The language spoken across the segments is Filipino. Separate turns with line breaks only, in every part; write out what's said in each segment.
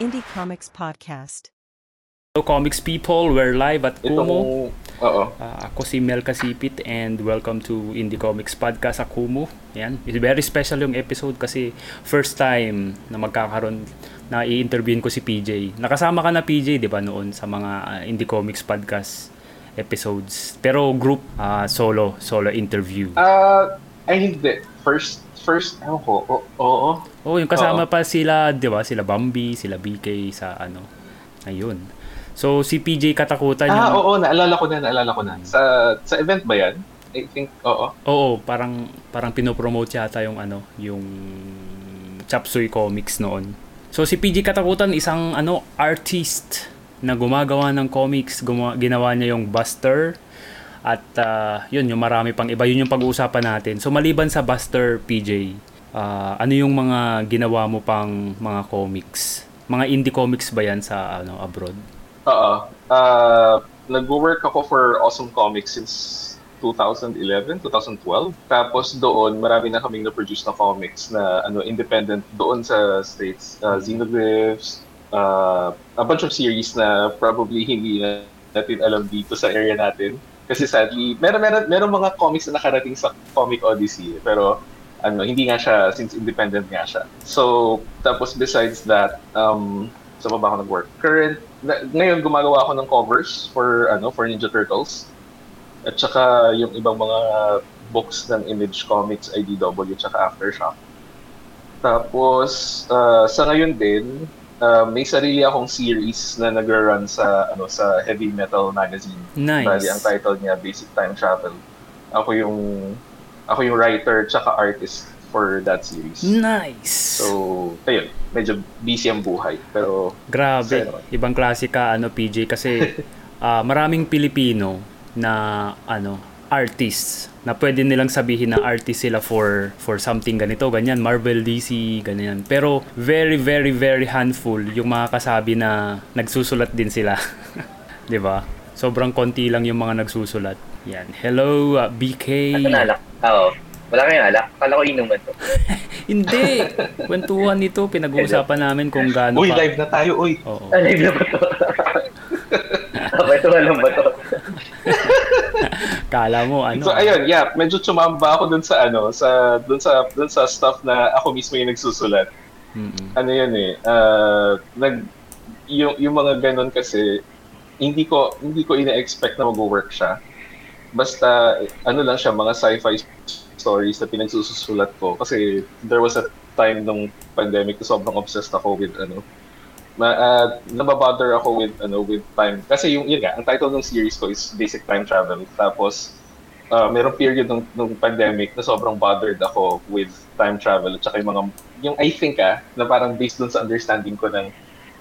Indie Comics Podcast.
Hello comics people, we're live at
oo.
Ah, ako si Mel Kasipit and welcome to Indie Comics Podcast sa Kumu. Yan. It's very special yung episode kasi first time na magkakaroon na i-interviewin ko si PJ. Nakasama ka na PJ, 'di ba noon sa mga ah, Indie Comics Podcast episodes. Pero group ah, solo, solo interview.
Ah, ay hindi. First, first, ewan ko. Oo. oo.
Oh, yung kasama
Oo.
pa sila, 'di ba? Sila Bambi, sila BK sa ano. Ayun. So si PJ katakutan
Ah,
yung
oo, naalala ko na, naalala ko na. Sa sa event ba yan? I think, oo.
Oo, parang parang pinopromote yata yung ano, yung Chapsuy Comics noon. So si PG Katakutan isang ano artist na gumagawa ng comics, gumawa, ginawa niya yung Buster at ah, yun yung marami pang iba yun yung pag-uusapan natin. So maliban sa Buster PJ, ah, ano yung mga ginawa mo pang mga comics? Mga indie comics ba yan sa ano abroad?
Oo. Ah, nag-work ako for Awesome Comics since 2011, 2012. Tapos doon, marami na kaming na-produce na comics na ano independent doon sa States. Uh, Xenoglyphs, uh, a bunch of series na probably hindi na natin alam dito sa area natin. Kasi sadly, meron, meron, meron mga comics na nakarating sa Comic Odyssey. Pero ano, hindi nga siya, since independent nga siya. So, tapos besides that, um, sa ba ako nag-work? Current, na, ngayon gumagawa ako ng covers for, ano, for Ninja Turtles. At saka yung ibang mga books ng Image Comics, IDW, tsaka Aftershock. Tapos, uh, sa ngayon din, uh, may sarili akong series na nagra-run sa ano sa Heavy Metal Magazine.
Nice.
Bali, ang title niya Basic Time Travel. Ako yung ako yung writer tsaka artist for that series.
Nice.
So, ayun, medyo busy ang buhay. Pero,
Grabe, ibang klase ka ano PJ kasi ah, maraming Pilipino na ano artists na pwede nilang sabihin na artist sila for for something ganito, ganyan, Marvel, DC, ganyan. Pero very very very handful yung mga kasabi na nagsusulat din sila. 'Di ba? Sobrang konti lang yung mga nagsusulat. Yan. Hello, ah, BK.
Ano na alak? Oo. Wala kayong alak? Kala ko inuman to.
Hindi. Kwentuhan nito, pinag-uusapan namin kung gaano
uy,
pa.
live na tayo, uy.
Oo.
Ah, live na ba to? Okay, ito alam ba to?
Kala mo ano?
So ayun, yeah, medyo tsumamba ako dun sa ano, sa dun sa dun sa stuff na ako mismo yung nagsusulat.
Mm-mm.
Ano yun eh, ah, nag yung yung mga ganun kasi hindi ko hindi ko ina-expect na mag-work siya. Basta ano lang siya, mga sci-fi stories na pinagsusulat ko kasi there was a time nung pandemic na sobrang obsessed ako with ano ma uh, nababother ako with ano with time. Kasi yung yun nga ang title ng series ko is basic time travel. Tapos uh, merong period nung, nung pandemic na sobrang bothered ako with time travel at saka yung mga yung I think ah na parang based dun sa understanding ko ng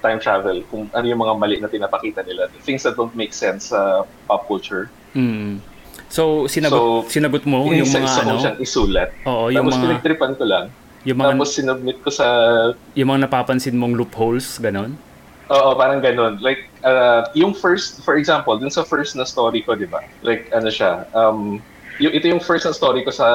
time travel kung ano yung mga mali na pinapakita nila. Things that don't make sense sa pop culture.
Mm. So, sinagot,
So,
sinagot mo yung
Isa-
mga ano?
siyang isulat.
Oo, yung
tapos
mga,
pinagtripan ko lang
yung mga,
tapos sinubmit ko sa
yung mga napapansin mong loopholes, ganon?
Oo, parang ganun. Like, uh, yung first, for example, dun sa first na story ko, di ba? Like, ano siya, um, yung, ito yung first na story ko sa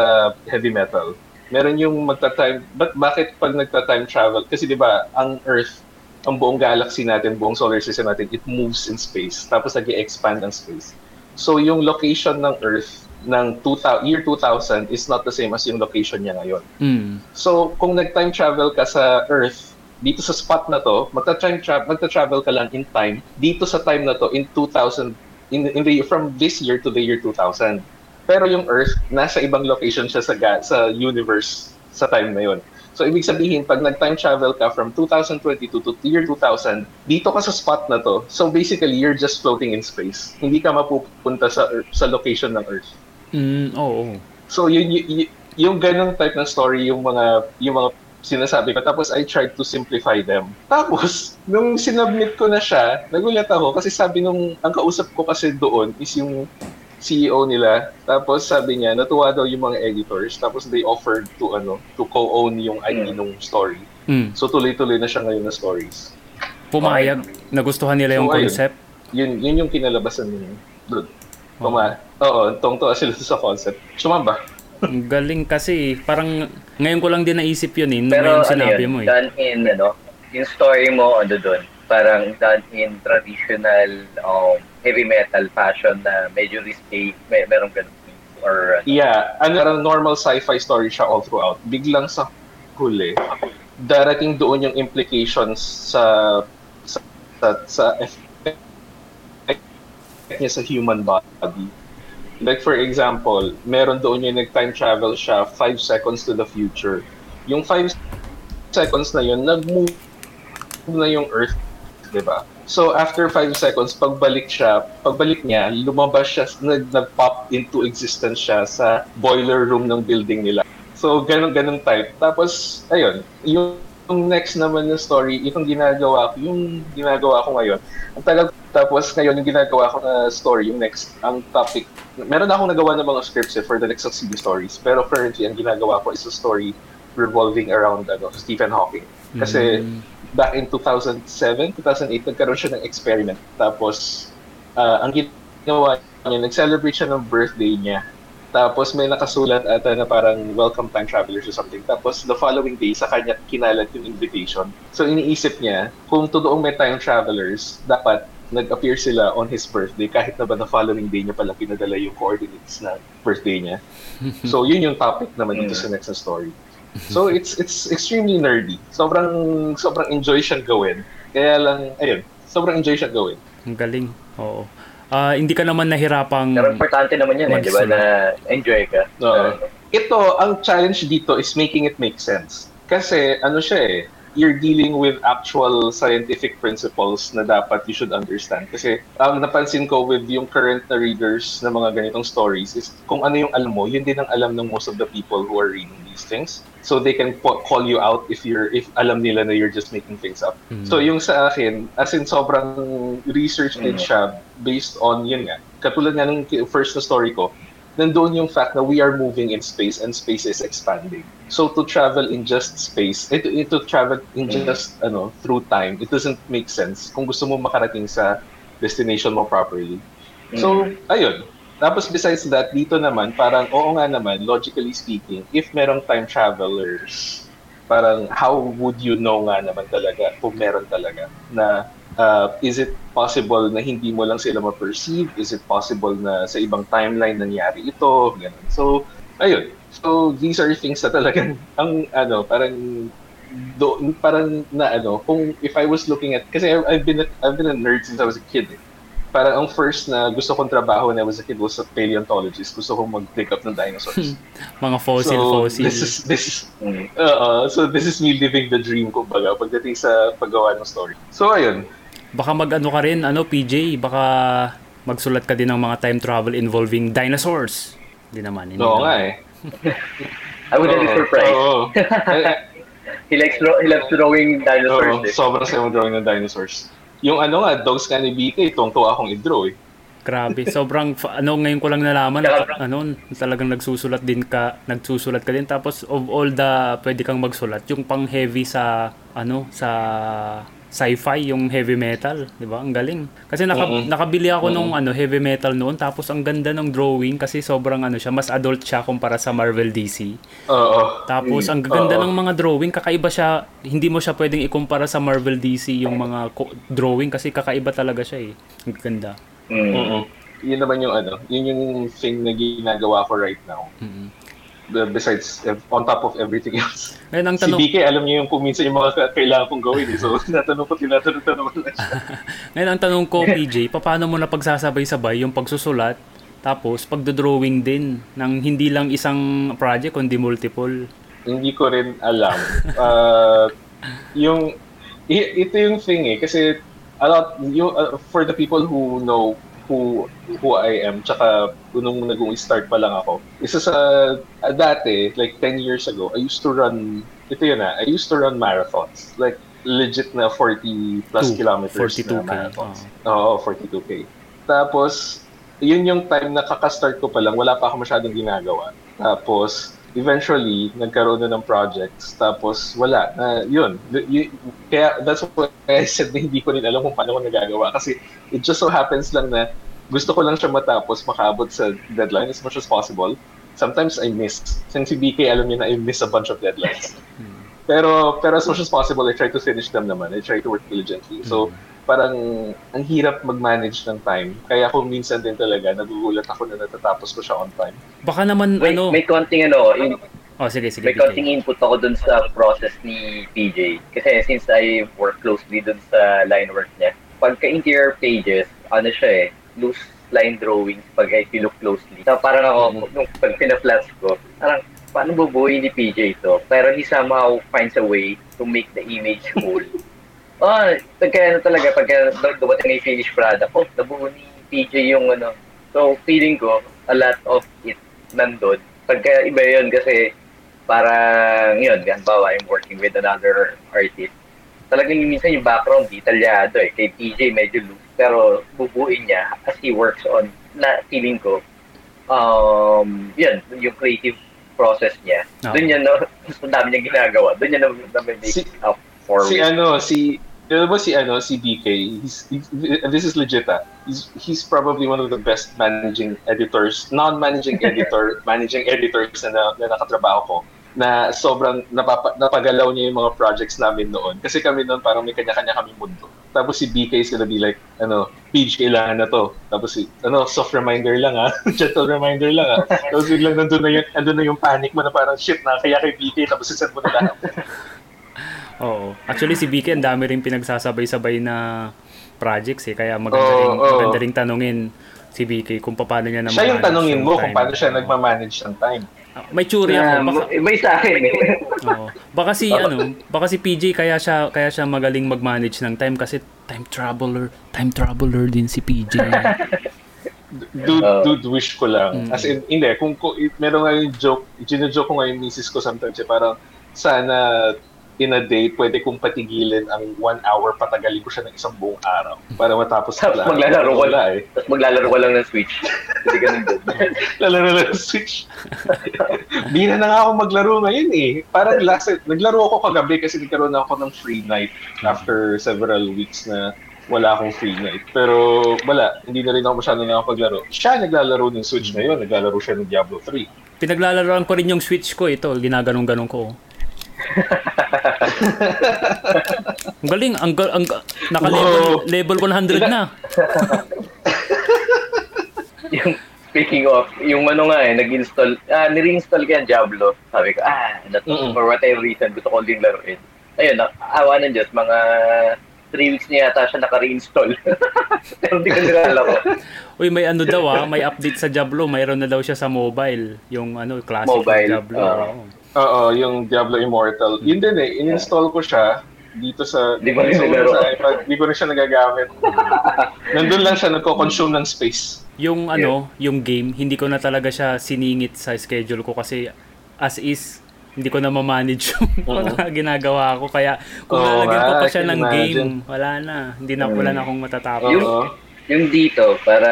heavy metal. Meron yung magta-time, but bakit pag nagta-time travel? Kasi di ba, ang Earth, ang buong galaxy natin, buong solar system natin, it moves in space. Tapos nag expand ang space. So, yung location ng Earth ng 2000, year 2000 is not the same as yung location niya ngayon.
Mm.
So, kung nag-time travel ka sa Earth, dito sa spot na to, magta-time tra- magta-travel ka lang in time dito sa time na to in 2000 in, in the from this year to the year 2000. Pero yung Earth nasa ibang location siya sa ga- sa universe sa time na yon. So ibig sabihin pag nag-time travel ka from 2022 to year 2000, dito ka sa spot na to. So basically you're just floating in space. Hindi ka mapupunta sa Earth, sa location ng Earth.
Mm, oo.
So yun, y- y- yung ganong type ng story yung mga yung mga sinasabi ko tapos I tried to simplify them. Tapos nung sinubmit ko na siya, nagulat ako kasi sabi nung ang kausap ko kasi doon is yung CEO nila. Tapos sabi niya natuwa daw yung mga editors tapos they offered to ano to co-own yung ID
Hmm.
nung story.
Mm.
So tuloy-tuloy na siya ngayon na stories.
Pumayag, nagustuhan nila yung
So, ayun.
concept.
Yun yun yung kinalabasan nila doon. Tuma. Oo, tungto sila sa concept. Sumamba.
Ang galing kasi, parang ngayon ko lang din naisip yun eh,
Pero
ngayon
ano
sinabi
yun,
mo eh.
done in, ano, yung story mo ano doon, parang done in traditional um, heavy metal fashion na medyo risky, may merong ganun or ano.
Yeah, ano, parang normal sci-fi story siya all throughout. Biglang sa huli, darating doon yung implications sa sa sa, sa effect niya sa human body. Like for example, meron doon yung nag-time travel siya 5 seconds to the future. Yung 5 seconds na yun, nag-move na yung Earth, di ba? So after 5 seconds, pagbalik siya, pagbalik niya, lumabas siya, nag- nag-pop into existence siya sa boiler room ng building nila. So ganun ganun type. Tapos ayun, yung, yung next naman yung story, itong ginagawa ko, yung ginagawa ko ngayon. Ang tagal tapos ngayon yung ginagawa ko na story, yung next, ang topic, meron akong nagawa ng mga scripts eh, for the next CD stories. Pero currently, ang ginagawa ko is a story revolving around ano, Stephen Hawking. Kasi
Mm.
back in 2007, 2008, nagkaroon siya ng experiment. Tapos, ah, ang ginawa niya, nag-celebrate siya ng birthday niya. Tapos may nakasulat ata na parang welcome time travelers or something. Tapos the following day, sa kanya kinalat yung invitation. So iniisip niya, kung totoong may time travelers, dapat nag-appear sila on his birthday kahit na ba the following day niya pala pinadala yung coordinates na birthday niya. So yun yung topic naman dito sa next na story. So it's it's extremely nerdy. Sobrang sobrang enjoy siyang gawin. Kaya lang ayun, sobrang enjoy siyang gawin.
Ang galing. Oo. Ah, hindi ka naman nahirapang
Pero importante naman yun eh, di ba, na enjoy ka.
Oo.
Uh,
Ito, ang challenge dito is making it make sense. Kasi ano siya eh, you're dealing with actual scientific principles na dapat you should understand. Kasi ang napansin ko with yung current na readers ng mga ganitong stories is kung ano yung alam mo, yun din ang alam ng most of the people who are reading these things. So they can po- call you out if you're if alam nila na you're just making things up.
Mm.
So yung sa akin, as in sobrang research din
Mm.
siya based on yun nga. Katulad nga ng first na story ko, nandoon yung fact na we are moving in space and space is expanding. So to travel in just space, it, it to travel in
Mm.
just ano through time, it doesn't make sense kung gusto mo makarating sa destination mo properly. So, ayun. Tapos besides that, dito naman, parang oo nga naman, logically speaking, if merong time travelers, parang how would you know nga naman talaga kung meron talaga na uh, is it possible na hindi mo lang sila ma-perceive? Is it possible na sa ibang timeline nangyari ito? Ganun. So, ayun. So, these are things na talagang, ang ano, parang do, parang na ano, kung if I was looking at, kasi I've, been a, I've been a nerd since I was a kid. Eh. Parang ang first na gusto kong trabaho when I was a kid was a paleontologist. Gusto kong mag-pick up ng dinosaurs.
mga fossil
so,
fossil.
This is, this is,
mm.
uh, so this is me living the dream, kumbaga, pagdating sa paggawa ng story. So, ayun.
Baka mag-ano ka rin, ano PJ, baka magsulat ka din ng mga time travel involving dinosaurs. Hindi naman. Hindi
Oo nga eh.
I wouldn't be surprised.
oo. Eh,
He likes draw, he loves drawing dinosaurs.
Oo,
eh.
sobrang sa drawing ng dinosaurs. Yung ano nga, dogs nga ni BK, tuwang-tuwa akong i-draw eh.
Grabe, sobrang fa- ano ngayon ko lang nalaman
Tsaka-
ano talagang nagsusulat din ka, nagsusulat ka din tapos of all the pwede kang magsulat, yung pang heavy sa ano sa sci-fi, yung heavy metal, 'di ba? Ang galing. Kasi naka,
Mm-mm.
nakabili ako nung ano heavy metal noon tapos ang ganda ng drawing kasi sobrang ano siya, mas adult siya kumpara sa Marvel DC.
Oo.
Tapos
Mm,
ang gaganda
oo.
ng mga drawing, kakaiba siya. Hindi mo siya pwedeng ikumpara sa Marvel DC yung mga ko- drawing kasi kakaiba talaga siya eh. Ang ganda.
Mm.
Oo. Yun naman yung ano, yun yung thing na ginagawa ko right now.
Mm-mm.
Besides, on top of everything else.
Ngayon ang
Si
tanong,
BK, alam niyo yung kung minsan yung mga ka- kailangan kong gawin. Eh. So, tinatanong ko, tinatanong-tanong lang siya.
ngayon ang tanong ko, PJ, paano mo na pagsasabay-sabay yung pagsusulat tapos pagdodrawing din ng hindi lang isang project kundi multiple.
Hindi ko rin alam. Uh, yung, ito yung thing eh, kasi a lot, yung, uh, for the people who know who who I am, tsaka nung nag-start pa lang ako, isa sa, uh, dati, like 10 years ago, I used to run, ito yun ah, I used to run marathons. Like, legit na 40 plus
Two,
kilometers
42K,
na marathons. Oo, 42K. Tapos, yun yung time na kakastart ko pa lang, wala pa ako masyadong ginagawa. Tapos, eventually, nagkaroon na ng projects. Tapos, wala. Na, yun. Y- kaya, that's why I said na hindi ko rin alam kung paano ko nagagawa. Kasi, it just so happens lang na gusto ko lang siya matapos, makaabot sa deadline as much as possible. Sometimes I miss. Since si BK, alam niya na I miss a bunch of deadlines. Pero, pero as much as possible, I try to finish them naman. I try to work diligently. So, parang ang hirap mag-manage ng time. Kaya kung minsan din talaga, nagugulat ako na natatapos ko siya on time.
Baka naman
May,
ano...
may konting ano, in,
oh, sige, sige.
may
DJ.
konting input ako dun sa process ni PJ. Kasi since I work closely dun sa line work niya, pagka interior pages, ano siya eh, loose line drawings pag if you look closely. So parang ako,
Mhm.
nung pag pina-flats ko, parang paano bubuhay ni PJ ito? Pero he somehow finds a way to make the image whole. Ah, kaya ano talaga, pagka dumating na yung finished product, oh, nabuo ni PJ yung ano. So, feeling ko, a lot of it nandun. Pagka iba yun kasi parang yun, halimbawa, I'm working with another artist. Talagang minsan yung background detalyado eh. Kay PJ medyo loose. Pero bubuin niya as he works on, na feeling ko, um, yun, yung creative process niya.
Oo.
Doon niya, no, ang dami niya ginagawa. Doon niya na, na make
Si-
up for
Si ano, si alam mo si ano, si BK, he's, he's, this is legit ah. He's, he's probably one of the best managing editors, non-managing editor, managing editors na, na, na nakatrabaho ko na sobrang napapa, napagalaw niya yung mga projects namin noon. Kasi kami noon parang may kanya-kanya kami mundo. Tapos si BK is gonna be like, ano, Page, kailangan na to. Tapos si, ano, soft reminder lang ah. Gentle reminder lang ah. Tapos biglang nandun na, yung, nandun na yung panic mo na parang, shit na, kaya kay BK, tapos sisend mo na lahat.
Oo. Actually, si Vicky, ang dami rin pinagsasabay-sabay na projects eh. Kaya maganda,
Oo,
rin,
oo.
maganda rin tanungin si Vicky kung paano niya naman
Siya yung tanongin mo kung paano siya nagmamanage ng time.
May tsuri ako.
Um,
Baka,
yung sa akin eh.
oo. baka si ano, baka si PJ kaya siya kaya siya magaling mag-manage ng time kasi time traveler, time traveler din si PJ.
Dude, dude, wish ko lang.
Mm.
As in, hindi, kung, kung meron nga yung joke, joke ko nga yung misis ko sometimes, eh, parang sana in a day, pwede kong patigilin ang one hour, patagalin ko siya ng isang buong araw para matapos
Tapos
lahat.
maglalaro ko
Wala eh.
Tapos maglalaro ka lang ng Switch. Hindi ganun din.
Lalaro na ng Switch. Bina na nga ako maglaro ngayon eh. Parang last, naglaro ako kagabi kasi nagkaroon na ako ng free night after several weeks na wala akong free night. Pero wala, hindi na rin ako masyado nakapaglaro. Siya naglalaro ng Switch ngayon, naglalaro siya ng Diablo 3.
Pinaglalaroan ko rin yung Switch ko ito, ginaganong-ganong ko. Ang galing, ang, ang naka-level level 100 na.
yung speaking of, yung ano nga eh, nag-install, ah, nire-install ko yung Diablo. Sabi ko, ah, to,
Mm-mm.
for whatever reason, gusto ko din laruin. Ayun, na, awa ng Diyos, mga 3 weeks niya yata siya naka-reinstall. Pero hindi ko nilalaro.
Uy, may ano daw ah, may update sa Diablo, mayroon na daw siya sa mobile, yung ano, classic
Mobile,
Diablo.
oo.
Oo.
Yung Diablo Immortal. Yun din eh, in-install ko siya dito sa
Di ba rin naglaro?
sa iPad. Di ko rin siya nagagamit. Nandun lang siya, nagko-consume ng space.
Yung ano, yung game, hindi ko na talaga siya siningit sa schedule ko kasi as is, hindi ko na ma-manage yung mga ginagawa ko. Kaya kung
Oo
lalagyan ko pa
I
siya ng
imagine.
game, wala na. Hindi na, wala na akong matatapos.
Yung- yung dito, para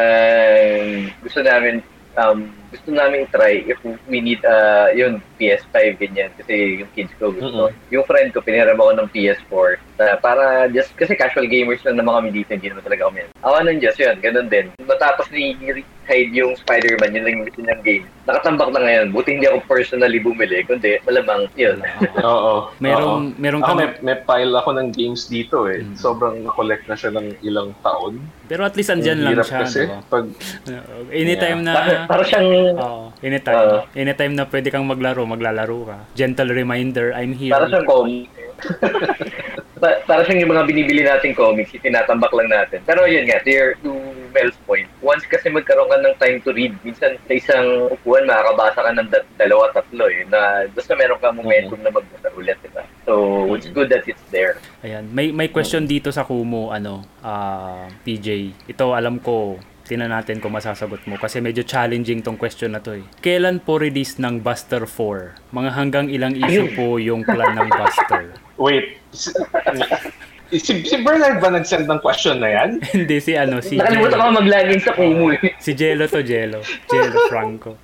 gusto namin, um, gusto namin try if we need, uh, yun, PS5, ganyan. Kasi yung kids ko gusto. Yung friend ko, piniram ako ng PS4. na para just, kasi casual gamers lang naman kami dito, hindi naman talaga kami. Awa ng Diyos, yun, ganun din. Matapos ni hide yung Spider-Man, yun lang yung niyang game. Nakatambak na ngayon. Buti hindi ako personally bumili, kundi malamang, yun.
Oo.
Merong-
oo.
merong
Ako,
kang-
may, may pile ako ng games dito eh.
Mm.
Sobrang collect na siya ng ilang taon.
Pero at least andyan lang siya.
kasi.
diba?
Pag,
Uh, anytime
Para,
na...
para siyang,
Oo, anytime.
Oo.
anytime na pwede kang maglaro, maglalaro ka. Gentle reminder, I'm here.
para siyang comic. Pa- para siyang yung mga binibili nating comics, itinatambak lang natin. Pero yun nga, to, your, to Mel's point, once kasi magkaroon ka ng time to read, minsan sa isang upuan, makakabasa ka ng da- dalawa, tatlo eh, na basta meron ka momentum na magbasa ulit, diba? So, it's good that it's there.
Ayan, may may question dito sa Kumu ano, ah PJ. Ito alam ko tingnan natin kung masasagot mo kasi medyo challenging tong question na to eh. Kailan po release ng Buster 4? Mga hanggang ilang issue po yung plan ng Buster?
wait. Si, si, si Bernard ba nag-send ng question na yan?
Hindi si ano, si
Nakalimutan ko mag-login sa Kumu eh.
Si Jello to Jello. Jello Franco.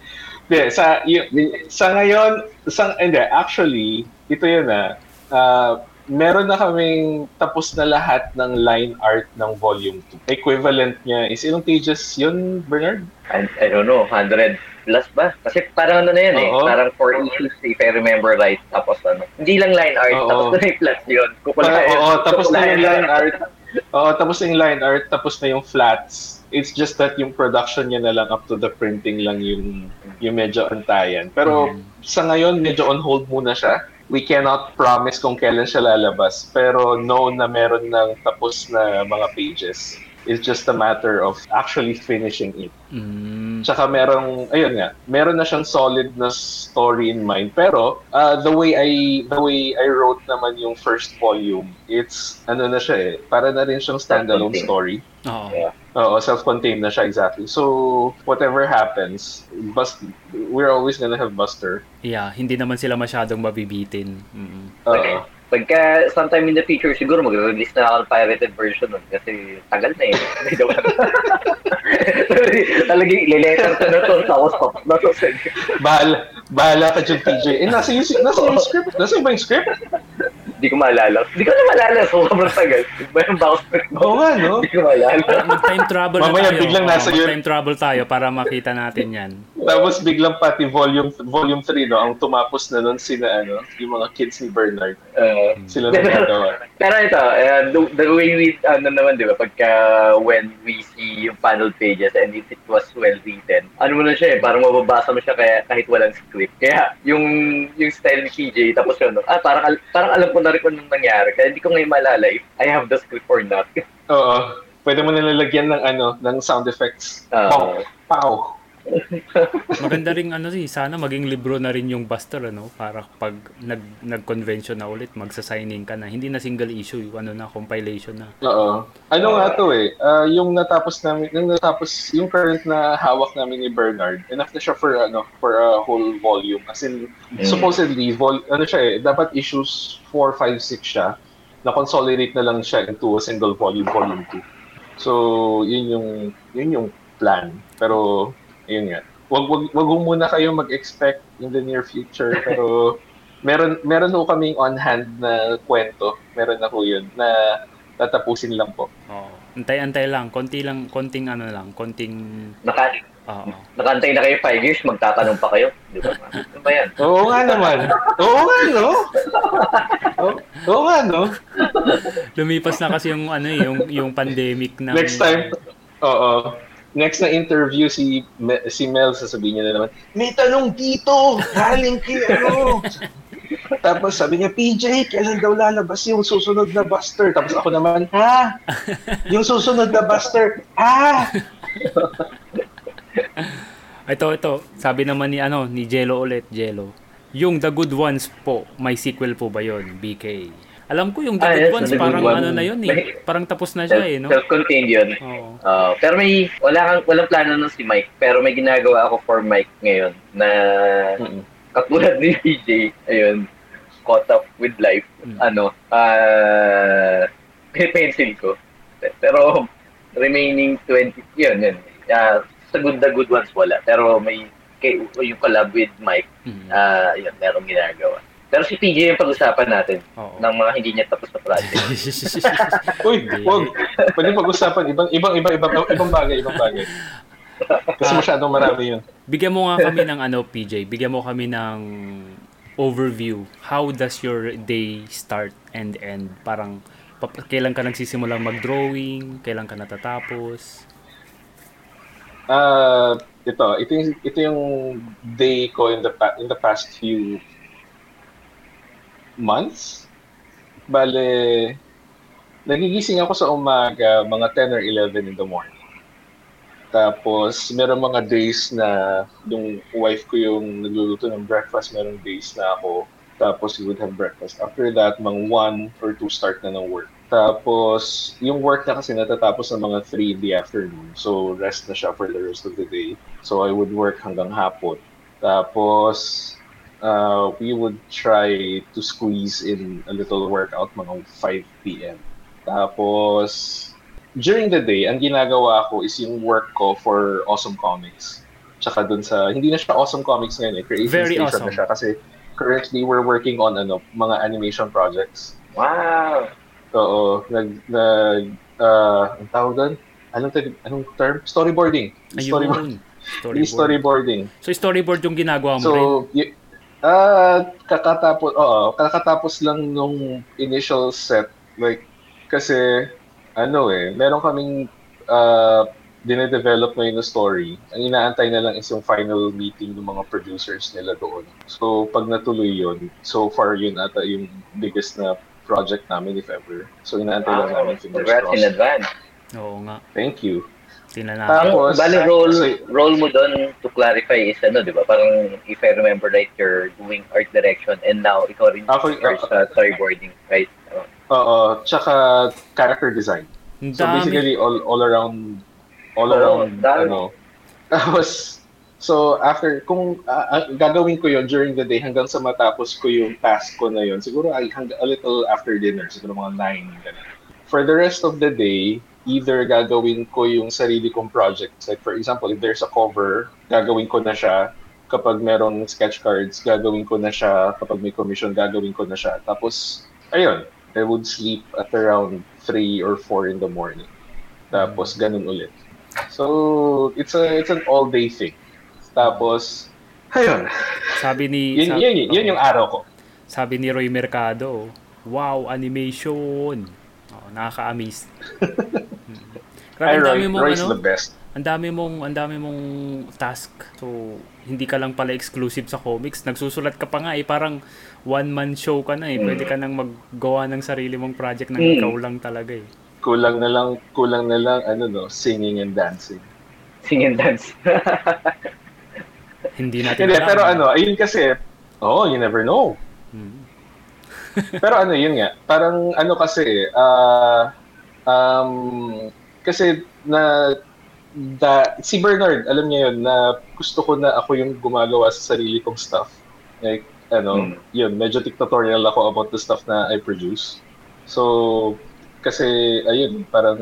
Hindi, sa, y- sa ngayon, sa, hindi, actually, ito yun ah, uh, meron na kaming tapos na lahat ng line art ng volume 2. Equivalent niya is ilang pages yun, Bernard?
I, I don't know, 100 plus ba? Kasi parang ano na yan eh,
Oo.
parang four issues if I remember right. Tapos ano, hindi lang line art,
Oo.
tapos na yung plus yun. Kukulayan.
oo, tapos na yung line art. Oo, tapos na yung line art, tapos na yung flats. It's just that yung production niya na lang up to the printing lang yung yung medyo antayan. Pero
Mm.
sa ngayon, medyo on hold muna siya. We cannot promise kung kailan siya lalabas. Pero known na meron ng tapos na mga pages. It's just a matter of actually finishing it.
Mm.
Tsaka merong, ayun nga, meron na siyang solid na story in mind. Pero, uh, the way I the way I wrote naman yung first volume, it's, ano na siya eh, para na rin siyang standalone story.
Oo.
Yeah.
Oo, self-contained na siya, exactly. So, whatever happens, bust, we're always gonna have Buster.
Yeah, hindi naman sila masyadong mabibitin. Mm.
Oo.
Okay. Pagka sometime in the future, siguro mag-release na ako ng pirated version nun kasi tagal na eh. Talagang ililetter ko na to, tapos tapos na to.
Bahala, bahala ka dyan, TJ. Eh, nasa yung, nasa yung script? Nasa yung script?
Hindi ko maalala. Hindi ko na maalala, sobrang tagal. Mayroon ba ako mo?
Oo nga, no?
Hindi ko maalala.
Mag-time travel
Mamaya
na tayo.
biglang nasa yun.
Mag-time travel tayo para makita natin yan.
Tapos biglang pati volume volume 3, no? Ang tumapos na nun sina, ano, yung mga kids ni Bernard.
Uh,
Sila na gagawa.
Pero ito, uh, the, the way we, ano naman, di ba, pagka when we see yung panel pages and if it was well written, ano mo na siya eh, parang mababasa mo siya kaya, kahit walang script. Kaya, yung, yung style ni PJ, tapos yun, ah, parang, parang alam ko na rin kung anong nangyari. Kaya hindi ko ngayon maalala if I have the script or not.
Oo. Pwede mo nilalagyan ng ano, ng sound effects.
Ah.
Pong, pow.
Maganda rin ano si sana maging libro na rin yung Buster ano para pag nag nag-convention na ulit magsa-signing ka na hindi na single issue ano na compilation na.
Oo. Ano nga to eh, ah, yung natapos namin, yung natapos, yung current na hawak namin ni Bernard, enough na siya for, ano, for a whole volume. As in,
Mm.
supposedly, vol, ano siya eh, dapat issues 4, 5, 6 siya, na consolidate na lang siya into a single volume, volume 2. So, yun yung, yun yung plan. Pero, yun nga. Wag, wag, wag muna kayo mag-expect in the near future, pero meron meron ho kaming on hand na kwento. Meron na ho yun na tatapusin lang po.
Oo. Antay-antay lang, konti lang, konting ano lang, konting
Naka,
oo.
nakantay na kayo 5 years, magtatanong pa kayo. Di ba? Ano ba yan?
Oo nga naman. Oo nga, no? Oo, oo nga, no?
Lumipas na kasi yung ano eh, yung yung pandemic na
Next time, oo. Next na interview si Me- si Mel sasabihin niya na naman, may tanong dito, galing kay ano. Tapos sabi niya, PJ, kailan daw lalabas yung susunod na Buster? Tapos ako naman, ha? Yung susunod na Buster, ha?
Ito, ito. Sabi naman ni ano, ni Jello ulit, Jello. Yung The Good Ones po, may sequel po ba yon BK? Alam ko yung The
Ah,
Good
yes,
Ones,
The Good
parang
Ones.
ano na yun eh. Parang tapos na siya eh, no?
Self-contained yun.
Oo.
Ah, pero may wala kang walang plano nun si Mike, pero may ginagawa ako for Mike ngayon na
Mm-mm.
katulad ni PJ, ayun, caught up with life.
Mm.
Ano, ah pencil ko. Pero remaining 20, yun, yun. Ah, sa good the good ones wala. Pero may kay, yung collab with Mike,
Mm.
ah yun, merong ginagawa. Pero si PJ yung pag-usapan natin
Oo.
ng mga hindi niya tapos na project.
Uy, wag. Pwede pag-usapan, ibang, ibang, ibang, ibang, ibang bagay, ibang bagay. Kasi masyadong marami yun.
Bigyan mo nga kami ng ano, PJ. Bigyan mo kami ng overview. How does your day start and end? Parang pap- kailan ka nagsisimulang mag-drawing? Kailan ka natatapos?
Ah, ito, ito yung, ito yung day ko in the pa- in the past few months. Bale, nagigising ako sa umaga mga 10 or 11 in the morning. Tapos, meron mga days na yung wife ko yung nagluluto ng breakfast, meron days na ako. Tapos, we would have breakfast. After that, mga 1 or 2 start na ng work. Tapos, yung work na kasi natatapos ng mga 3 in the afternoon. So, rest na siya for the rest of the day. So, I would work hanggang hapon. Tapos, uh, we would try to squeeze in a little workout mga 5 p.m. Tapos, during the day, ang ginagawa ko is yung work ko for Awesome Comics. Tsaka dun sa, hindi na siya Awesome Comics ngayon eh, Creation
Very
Station
awesome.
na siya kasi currently we're working on ano, mga animation projects.
Wow!
Oo, nag, nag, ah, ang tawag doon? Anong, anong term? Storyboarding. Storyboard,
Ayun. Storyboard.
storyboarding.
So, storyboard yung ginagawa mo rin?
So, y- ah, kakatapos, oo, kakatapos lang nung initial set. Like, kasi, ano eh, meron kaming uh, dinedevelop ngayon na story. Ang inaantay na lang is yung final meeting ng mga producers nila doon. So, pag natuloy yun, so far yun ata yung biggest na project namin if ever. So, inaantay lang
Wow!
namin fingers
Congrats in
crossed.
advance.
Oo nga.
Thank you.
Natin.
Tapos,
Ang bali role,
kasi-
role mo doon to clarify is ano, di ba? Parang if I remember right, you're doing art direction and now ikaw rin
Ako-
yung first sa storyboarding, right? Oh.
Oo, tsaka character design.
Ang
So
dami.
basically all all around all around
dami.
ano. Tapos so after kung ah, ah, gagawin ko yon during the day hanggang sa matapos ko yung task ko na yon siguro ay hang, a little after dinner siguro mga 9 ganun. For the rest of the day either gagawin ko yung sarili kong projects like for example if there's a cover gagawin ko na siya kapag merong sketch cards gagawin ko na siya kapag may commission gagawin ko na siya tapos ayun I would sleep at around 3 or 4 in the morning. Tapos ganun ulit. So, it's a it's an all day thing. Tapos ayun.
Sabi ni...
Yun,
sabi,
yun, yun, yun yung araw ko.
Sabi ni Roy Mercado, wow, animation. Nakaka-amaze. Mm. Grabe,
Roy,
dami mong
Roy's
ano,
the best.
ang dami mong ang dami mong task. So, hindi ka lang pala exclusive sa comics. Nagsusulat ka pa nga eh, parang one man show ka na eh. Pwede ka nang maggawa ng sarili mong project na
Mm.
ikaw lang talaga eh.
Kulang na lang, kulang na lang, ano no, singing and dancing.
Sing and dance.
Hindi natin
Hindi,
alam.
pero ano, ayun kasi, oh, you never know.
Mm.
Pero ano, yun nga, parang ano kasi, ah, um, kasi na, da, si Bernard, alam niya yun, na gusto ko na ako yung gumagawa sa sarili kong stuff. Like, ano,
Mm.
yun, medyo dictatorial ako about the stuff na I produce. So, kasi, ayun, parang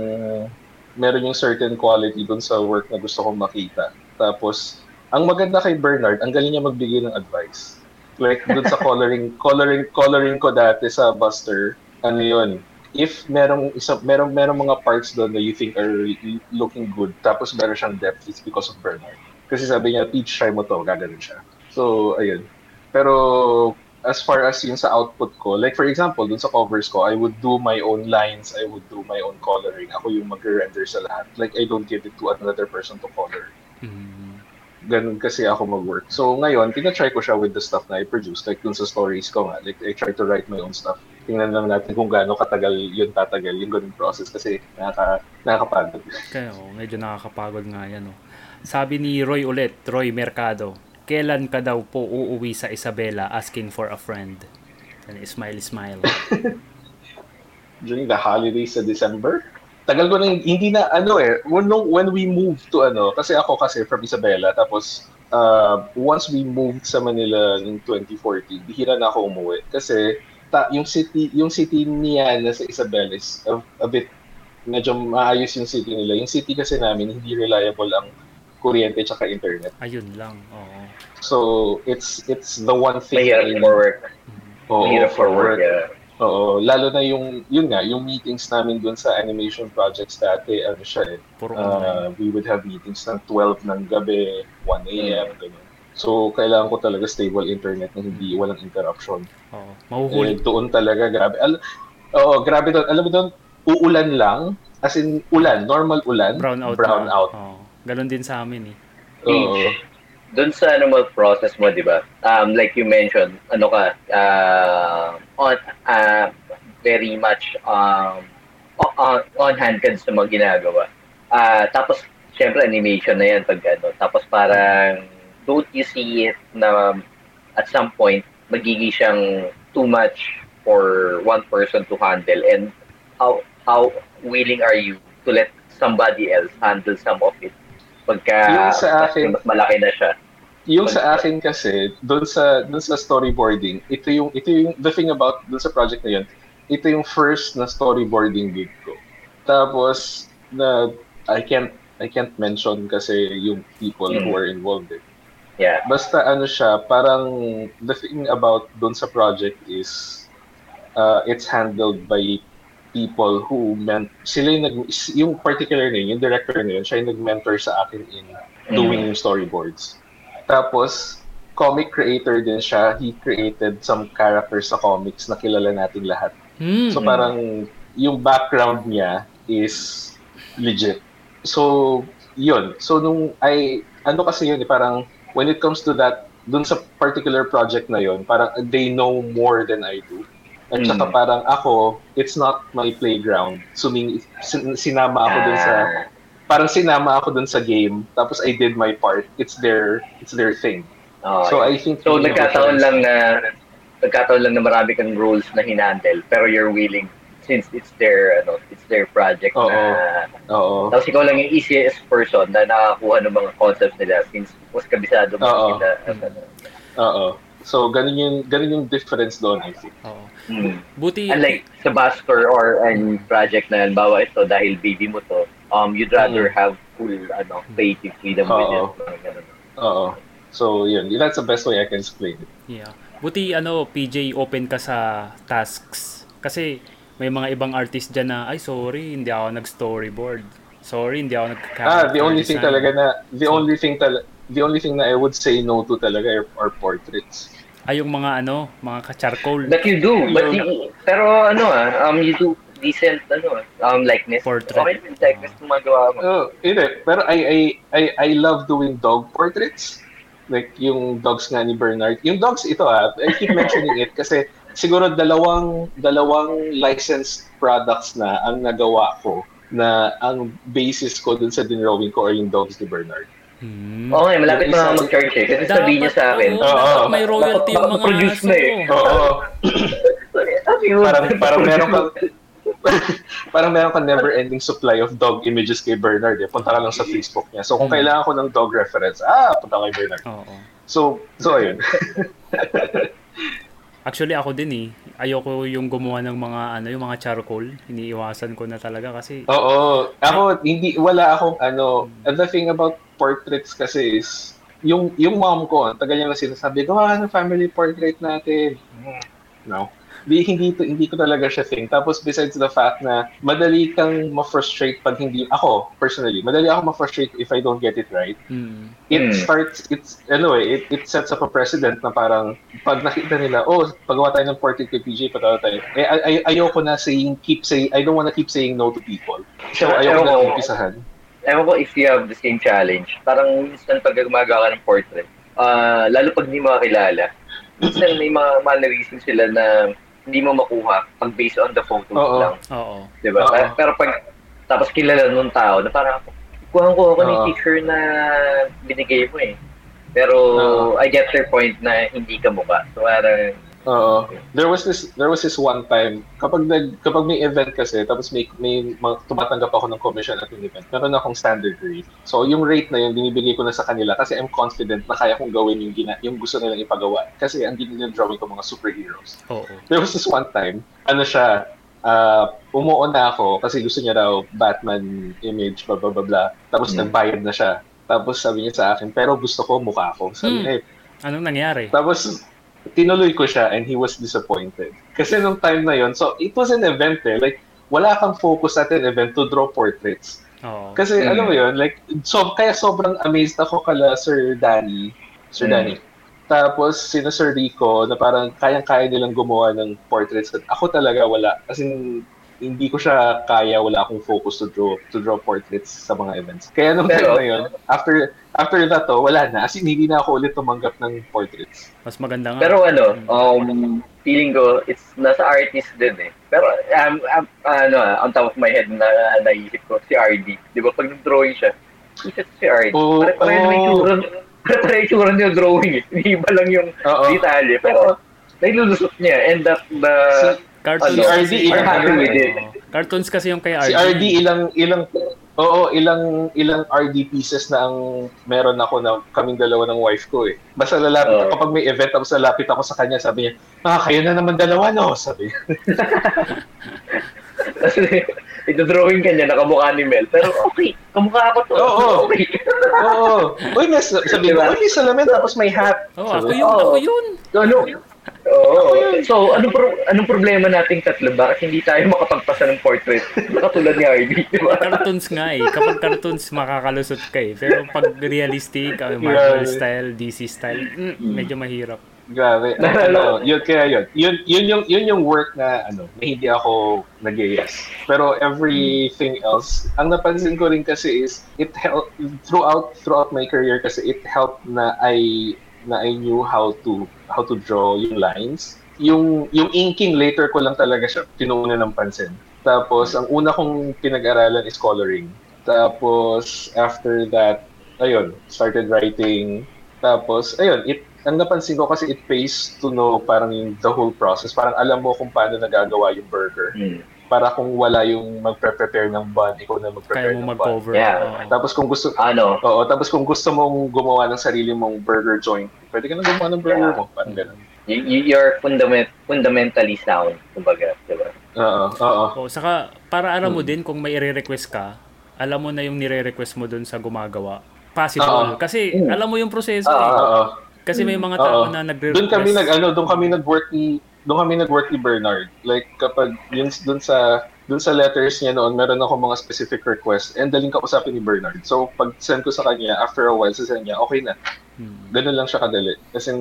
meron yung certain quality dun sa work na gusto kong makita. Tapos, ang maganda kay Bernard, ang galing niya magbigay ng advice. Like, dun sa coloring, coloring, coloring ko dati sa Buster, ano yun, if merong isa merong merong mga parts doon na you think are looking good tapos meron siyang depth it's because of Bernard. Kasi sabi niya Peach try mo to gaganon siya. So ayun. Pero as far as yung sa output ko like for example dun sa covers ko I would do my own lines I would do my own coloring. Ako yung mag-render sa lahat. Like I don't give it to another person to color. Ganun kasi ako mag-work. So ngayon, tina-try ko siya with the stuff na I produce. Like dun sa stories ko nga, like I try to write my own stuff. Tingnan lang natin kung gaano katagal yun tatagal, yung ganun process kasi nakaka, nakakapagod.
Kaya oh, medyo nakakapagod nga yan. Oh. Sabi ni Roy ulit, Roy Mercado, kailan ka daw po uuwi sa Isabela asking for a friend? And smile, smile.
During the holidays sa December, tagal ko na hindi na ano eh, when, when we moved to ano, kasi ako kasi from Isabela, tapos uh, once we moved sa Manila in 2014, bihira na ako umuwi. Kasi ta, yung city yung city niya na sa Isabela is a, a bit medyo maayos yung city nila. Yung city kasi namin hindi reliable ang kuryente tsaka internet.
Ayun lang. Oo.
So it's it's the one thing
Mahirap for work. Mahirap for work, yeah.
Oo, lalo na yung yun nga, yung meetings namin doon sa animation projects dati, ano siya eh, uh, we would have meetings ng 12 ng gabi, 1 a.m., ganun. So, kailangan ko talaga stable internet na hindi walang interruption.
Oo.
Eh,
Mahuhuli.
doon talaga, grabe. Al Oo, grabe doon. Alam mo doon, uulan lang, as in ulan, normal ulan,
Brown out.
brown
na.
out.
Oo. Ganon din sa amin eh.
Oo.
Doon sa ano process mo, di ba? Um, like you mentioned, ano ka, uh, on, uh, very much um, on, on hand ka sa mga ginagawa. Ah, tapos, syempre, animation na yan pag ano. Tapos parang, don't you see it na at some point, magiging siyang too much for one person to handle and how how willing are you to let somebody else handle some of it pagka
Yung sa akin-
mas malaki na siya.
Yung sa akin kasi, doon sa doon sa storyboarding, ito yung ito yung the thing about doon sa project na yun, ito yung first na storyboarding gig ko. Tapos na I can't I can't mention kasi yung people who
Mm.
are involved. Eh.
Yeah.
Basta ano siya, parang the thing about doon sa project is uh, it's handled by people who meant sila yung, nag, yung particular na yun, yung director na yun, siya yung nag-mentor sa akin in doing yung storyboards. Tapos, comic creator din siya. He created some characters sa comics na kilala natin lahat.
Hmm.
So parang yung background niya is legit. So, yun. So nung I ano kasi yun, eh, parang when it comes to that dun sa particular project na yun, parang they know more than I do. At saka
Mm.
parang ako, it's not my playground. Suming, sin- sinama ako dun sa parang sinama ako dun sa game tapos I did my part. It's their it's their thing.
Okay.
So I think
So, nagkataon lang na nagkataon lang na marami kang roles na hinandle pero you're willing since it's their ano it's their project
Oo.
na
Oo.
tapos ikaw lang yung easiest person na nakakuha ng mga concepts nila since mas kabisado mo
Oo.
sila ano.
Oo. So ganun yung ganun yung difference doon I think.
Oo.
Hmm.
Buti,
Unlike sa Basker or an project na bawa ito dahil baby mo to, um, you'd rather
Mm.
have full ano creative freedom with
Oo.
it. Mga ganun.
Oo. So yun, that's the best way I can explain it.
yeah. Buti, ano, PJ, open ka sa tasks. Kasi, may mga ibang artist dyan na, ay, sorry, hindi ako nag-storyboard. Sorry, hindi ako nag
Ah, the only thing talaga na the only thing tal the only thing na I would say no to talaga are, are portraits.
Ay, yung mga, ano, mga ka-charcoal.
But you do, but you, pero ano ah, um, you do decent ano ah, um likeness.
Portrait.
Okay, yung likeness na magawa mo.
Oh, hindi. Pero I, I, I, I love doing dog portraits. Like yung dogs nga ni Bernard. Yung dogs ito ah, I keep mentioning it kasi siguro dalawang dalawang licensed products na ang nagawa ko na ang basis ko dun sa dinrawing ko are yung dogs ni Bernard.
Hmm.
Oo nga, malapit
Yung
na mag-charge eh. Kasi sabihin niya sa akin,
oo,
Oo.
dapat may royalty yung mga
produce na eh.
Oo.
Mo,
parang parang meron kang parang meron kang never-ending supply of dog images kay Bernard. Eh. Punta ka lang sa Facebook niya. So kung
Hmm.
kailangan ko ng dog reference, ah, punta kay Bernard.
Oo.
So, so ayun.
Actually, ako din eh. Ayoko yung gumawa ng mga, ano, yung mga charcoal. Iniiwasan ko na talaga kasi,
Oo. Ako, hindi, wala akong ano, and the thing about portraits kasi is, yung, yung mom ko, ang tagal niya na sinasabi, gawa ng family portrait natin. No. Hindi, hindi, to, hindi ko talaga siya thing. Tapos besides the fact na madali kang ma-frustrate pag hindi, ako, personally, madali ako ma-frustrate if I don't get it right.
hmm.
It
Hmm.
starts, it's, ano eh, it, it sets up a precedent na parang, pag nakita nila, oh, paggawa tayo ng portrait kay PJ, patawa tayo. Eh, ay, ay, ayoko na saying, keep saying, I don't wanna keep saying no to people. So, ayoko na umpisahan.
ewan ko if you have the same challenge. Parang minsan pag gumagawa ka ng portrait, ah lalo pag hindi mo kakilala, minsan may mga mannerisms sila na hindi mo makuha pag based on the photos
Oo.
lang.
Oo.
Di ba?
Oo.
Pero, pero pag tapos kilala nung tao na parang kuha ko ako ng
Oo.
picture na binigay mo eh. Pero
Oo.
I get your point na hindi ka mukha. So parang
Oo. There was this there was this one time kapag nag kapag may event kasi tapos may may tumatanggap ako ng commission at yung event. Meron akong standard rate. So yung rate na yun binibigay ko na sa kanila kasi I'm confident na kaya kong gawin yung gina, yung gusto nilang ipagawa. Kasi ang ginagawa drawing ko mga superheroes.
Oo.
There was this one time, ano siya, uh, umuon na ako kasi gusto niya raw Batman image, blah, blah, blah, blah. Tapos
Hmm.
nagbayad na siya. Tapos sabi niya sa akin, pero gusto ko mukha ko. Sabi
Hmm.
niya, eh,
Anong nangyari?
tapos, tinuloy ko siya and he was disappointed. Kasi nung time na yon so it was an event eh. Like, wala kang focus at an event to draw portraits.
Oo.
Kasi
Mm.
alam mo yon like, so, kaya sobrang amazed ako kala Sir Danny. Sir
Mm.
Danny. Tapos, sino Sir Rico, na parang kayang-kaya nilang gumawa ng portraits. Ako talaga wala. Kasi hindi ko siya kaya, wala akong focus to draw to draw portraits sa mga events. Kaya nung
Pero-
time na yun, after after that to, wala na. As in, hindi na ako ulit tumanggap ng portraits.
Mas maganda nga.
Pero ano, um, feeling ko, it's nasa artist din eh. Pero, um, um, ano, ah, on top of my head na naisip ko, si RD. Di ba, pag nag-drawing siya, isa si RD.
Oo,
Pare-pareho naman yung tsura. Pare-pareho yung niya drawing eh. Hindi iba lang yung
Oo.
detalye. Pero, nailulusot niya. And that, the,
Si-
Cartoons
si RD,
I'm happy
ano
with
eh.
it.
Oo. Cartoons kasi yung kay RD.
Si RD ilang ilang Oo, ilang ilang RD pieces na ang meron ako na kaming dalawa ng wife ko eh. Basta lalapit
Oo.
kapag may event tapos lalapit ako sa kanya, sabi niya, "Ah, kayo na naman dalawa no." Sabi.
Kasi, ito-drawing ka niya, nakamukha ni Mel. Pero okay, kamukha ako to.
Oo.
Okay.
Oo. Uy, may sabi
Diba?
uy, may salamin tapos may hat.
Oh, ako yun,
Oo.
ako yun.
Ano, Oo. So, anong, pro- anong problema nating tatlo? Bakit hindi tayo makapagpasa ng portrait? Katulad ni Harvey, di ba?
cartoons nga eh. Kapag cartoons, makakalusot ka eh. Pero pag realistic, uh, Marvel
Grabe.
style, DC style, mm, medyo mahirap.
Grabe.
Naalala
ano, yun, kaya yun. Yun, yun, yung, yun yung work na, ano, na hindi ako nag yes Pero everything else, ang napansin ko rin kasi is, it helped, throughout, throughout my career kasi, it helped na I, na I knew how to, how to draw yung lines. Yung, yung inking, later ko lang talaga siya tinuunan ng pansin. Tapos, ang una kong pinag-aralan is coloring. Tapos, after that, ayun, started writing. Tapos, ayun, it, ang napansin ko kasi it pays to know parang the whole process. Parang alam mo kung paano nagagawa yung burger.
Hmm.
Para kung wala yung magpre-prepare ng bun, ikaw na magprepare
Kaya mo
ng bun.
mag-cover.
Yeah.
Oo.
Tapos kung gusto,
Ano?
oo, tapos kung gusto mong gumawa ng sarili mong burger joint, pwede ka na gumawa ng burger
Yeah.
mo. Parang ganun.
Y- y- you're fundament fundamentally sound, kumbaga, di ba?
Oo, oo.
Oo, saka para alam mo
Hmm.
din kung may i-request ka, alam mo na yung nire-request mo dun sa gumagawa. Possible.
Oo.
Kasi
Hmm.
alam mo yung proseso
Oo.
eh.
Oo.
Kasi may mga tao
Oo.
na nagre-request.
Doon kami nag ano, doon kami nag-work ni doon kami nag-work ni Bernard. Like kapag yun doon sa doon sa letters niya noon, meron ako mga specific request and daling kausapin ni Bernard. So pag send ko sa kanya, after a while, sa niya, okay na.
Hmm.
Ganun lang siya kadali. Kasi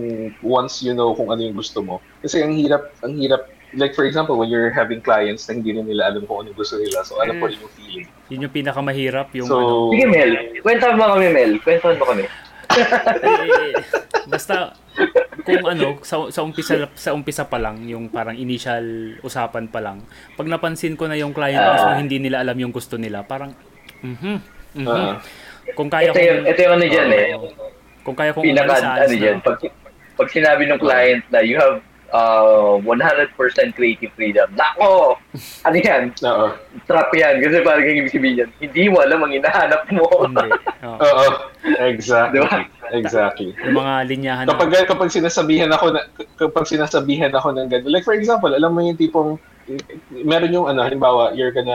once you know kung ano yung gusto mo. Kasi ang hirap, ang hirap, like for example, when you're having clients na hindi rin nila alam kung ano yung gusto nila. So alam ko rin yung feeling.
Yun yung pinakamahirap, yung
So,
ano.
Sige, Mel. Kwentahan mo kami, Mel. Kwentahan mo kami.
Eh, basta kung ano sa sa umpisa sa umpisa pa lang yung parang initial usapan pa lang pag napansin ko na yung client mismo hindi nila alam yung gusto nila parang mhm mhm
Ah.
kung kaya
Ito yung, ito yung ano dyan eh.
Oo. kung kaya kong
Pinaka, ano dyan. Pag, pag sinabi ng client na you have uh, 100% creative freedom. Nako! Ano yan?
Oo.
Trap yan. Kasi parang yung ibig sabihin yan, hindi mo alam ang hinahanap mo.
hindi Oo.
Oo. Exactly.
Diba?
Exactly.
yung mga linyahan na-
kapag kapag sinasabihan ako na kapag sinasabihan ako ng ganun like for example alam mo yung tipong meron yung ano halimbawa you're gonna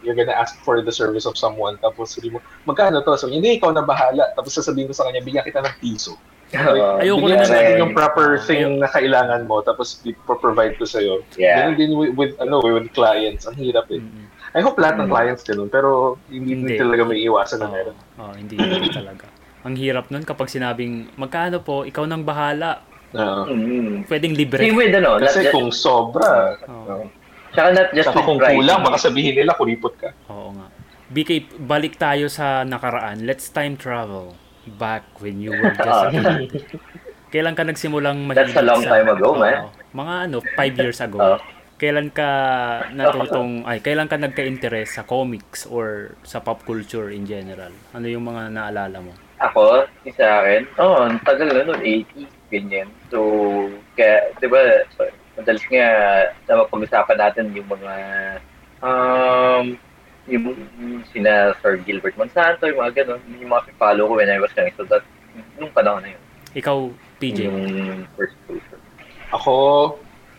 you're gonna ask for the service of someone tapos sabi mo magkano to so hindi ikaw na bahala tapos sasabihin mo sa kanya bigyan kita ng piso
Uh,
Ayoko na-
natin yung proper thing na kailangan mo tapos provide ko sa'yo
Yeah.
ganun din with, with ano with clients ang hirap eh
Mm,
I hope lahat ng clients ganun pero hindi,
Hindi.
hindi talaga may iwasan na meron
Oo, hindi hindi talaga ang hirap nun kapag sinabing magkano po ikaw nang bahala
Oo.
mm.
pwedeng libre
See, with ano,
kasi
just,
kung sobra
oo.
tsaka not just
Saka kung
pricing.
kulang, baka sabihin nila kuripot ka.
Oo nga. BK, balik tayo sa nakaraan. Let's time travel. Back when you were just a kid. Kailan ka nagsimulang mahilig
That's a long
sa-
time ago,
Oo.
man.
Mga ano, five years ago.
Oo.
Kailan ka natutong, ay, kailan ka nagka-interest sa comics or sa pop culture in general? Ano yung mga naalala mo?
Ako, sa akin, oh, ang tagal na nun, 80s, ganyan. So, kaya, di ba, madalas nga, na mapag-usapan natin yung mga, um, yung sina Sir Gilbert Monsanto, yung mga ganun, yun yung mga follow ko when I was young. So, that, nung panahon na yun,
Ikaw, PJ.
yung first exposure.
Ako,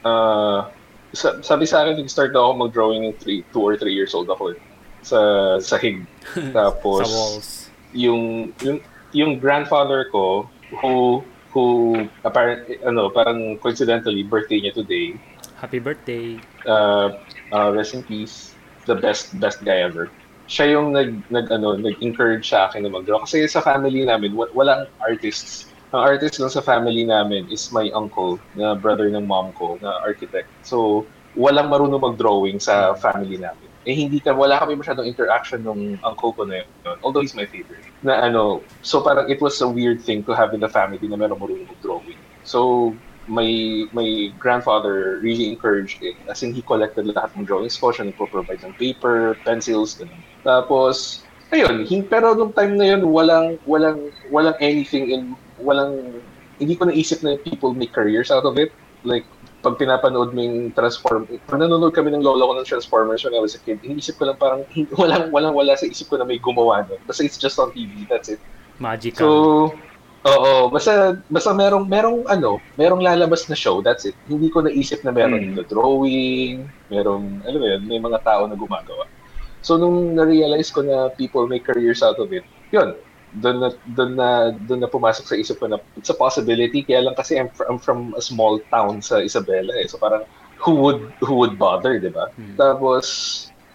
uh, sa- sabi sa akin, nag-start na ako mag-drawing ng 2 or 3 years old ako eh. Sa sahig. Tapos,
sa walls.
yung, yung, yung grandfather ko, who, who, apparent, ano, parang coincidentally, birthday niya today,
Happy birthday.
uh, uh, rest in peace, the best best guy ever. Siya yung nag, nag ano, nag-encourage sa akin na mag-draw. Kasi sa family namin, wa- walang artists. Ang artist lang sa family namin is my uncle, na brother ng mom ko, na architect. So, walang marunong mag-drawing sa family namin. Eh, hindi ka, wala kami masyadong interaction nung uncle ko na yun. Although he's my favorite. Na ano, so parang it was a weird thing to have in the family na meron marunong mag-drawing. So, my my grandfather really encouraged it. As in, he collected lahat ng drawings ko. Siya nagpo-provide ng paper, pencils, ganun. Tapos, ayun, hin- pero nung time na yun, walang, walang, walang anything in, walang, hindi ko naisip na people make careers out of it. Like, pag pinapanood mo yung Transform, pag nanonood kami ng lola ko ng Transformers when I was a kid, inisip ko lang parang, walang, walang, wala sa isip ko na may gumawa nun. Basta it's just on TV, that's it.
Magical.
So, oo, basta basta merong merong ano, merong lalabas na show, that's it. Hindi ko naisip na meron
Hmm.
na drawing, merong alam mo yun, may mga tao na gumagawa. So nung na-realize ko na people make careers out of it, yun, doon na, doon na, doon na pumasok sa isip ko na it's a possibility. Kaya lang kasi I'm, fr- I'm from a small town sa Isabela eh. So parang, who would, who would bother, di ba?
Hmm.
Tapos,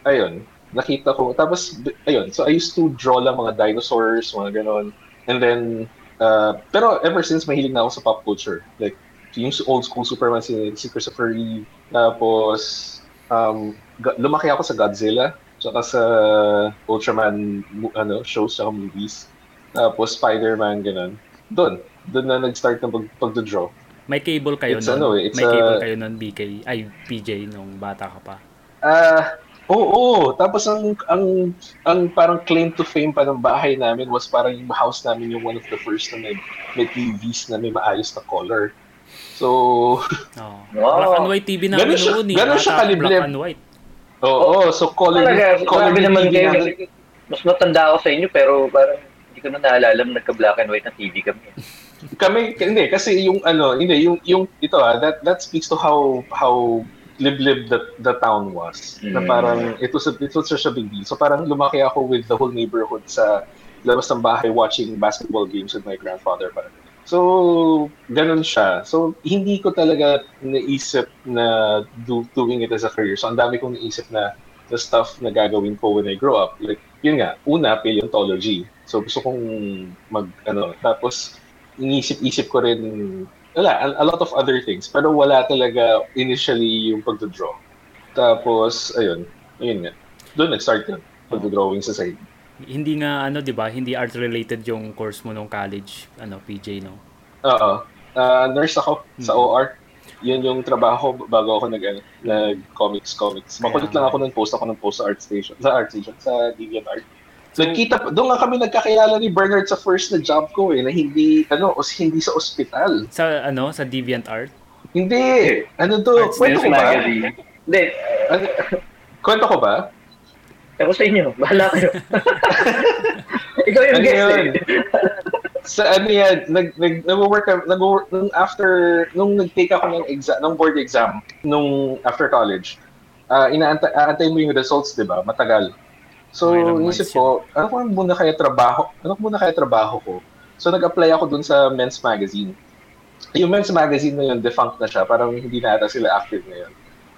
ayun, nakita ko. Tapos, ayun, so I used to draw lang mga dinosaurs, mga ganon. And then, uh, pero ever since, mahilig na ako sa pop culture. Like, yung old school Superman, si, si Christopher Reeve. Tapos, um, lumaki ako sa Godzilla, tsaka sa Ultraman ano, shows, tsaka movies. Tapos, Spider-Man, ganon. Doon, doon na nag-start ng pag, pag-draw.
May cable kayo
It's
nun?
ano eh, it's
May cable
a-
kayo nun, BK? Ay, PJ, nung bata ka pa.
Ah, oo, oo. Tapos ang ang ang parang claim to fame pa ng bahay namin was parang yung house namin yung one of the first na may, may TVs na may maayos na color. So,
Oh.
Wow.
Black and white TV namin
Ganun siya-
noon eh.
ganun siya kaliblib.
Black and white.
oo, so color
Talaga,
color yung
naman
TV
kayo.
namin.
Mas matanda ako sa inyo, pero parang hindi ko na naalala na nagka-black and white na TV kami.
Kami hindi kasi yung ano, hindi yung yung ito ah, that that speaks to how how liblib the the town was. Na
Mm.
parang it was a, it was such a big deal. So parang lumaki ako with the whole neighborhood sa labas ng bahay watching basketball games with my grandfather parang. So, ganun siya. So, hindi ko talaga naisip na do, doing it as a career. So, ang dami kong naisip na the stuff na gagawin ko when I grow up. Like, yun nga, una, paleontology. So, gusto kong mag, ano, tapos, inisip-isip ko rin, wala, a, a lot of other things. Pero wala talaga initially yung pagdodraw. Tapos, ayun, ayun nga. Doon nag-start yun, pagdodrawing sa side.
Hindi nga, ano, di ba? Hindi art-related yung course mo nung college, ano, PJ, no?
Oo. Ah, nurse ako sa
Hmm.
OR. Yun yung trabaho bago ako nag, ano, nag comics comics. Makulit lang ako ng post ako ng post sa art station, sa art station, sa DeviantArt. Nagkita, doon nga kami nagkakilala ni Bernard sa first na job ko eh, na hindi, ano, os, hindi sa ospital.
Sa, ano, sa DeviantArt?
Hindi! Ano to?
Arts
Kwento ko ba?
Hindi,
Ano, kwento ko ba?
ako sa inyo. Bahala kayo. Ikaw yung
Ano
guest
yun?
eh.
sa ano yan, nag, nag, nag-work, nag-work, nung after, nung nag-take ako ng exam, ng board exam, nung after college, uh, inaantay, aantay mo yung results, di ba? Matagal. So,
Okay, months
ko, ano ko muna kaya trabaho, ano ko muna kaya trabaho ko? So, nag-apply ako dun sa Men's Magazine. Yung Men's Magazine na yun, defunct na siya, parang hindi na ata sila active ngayon.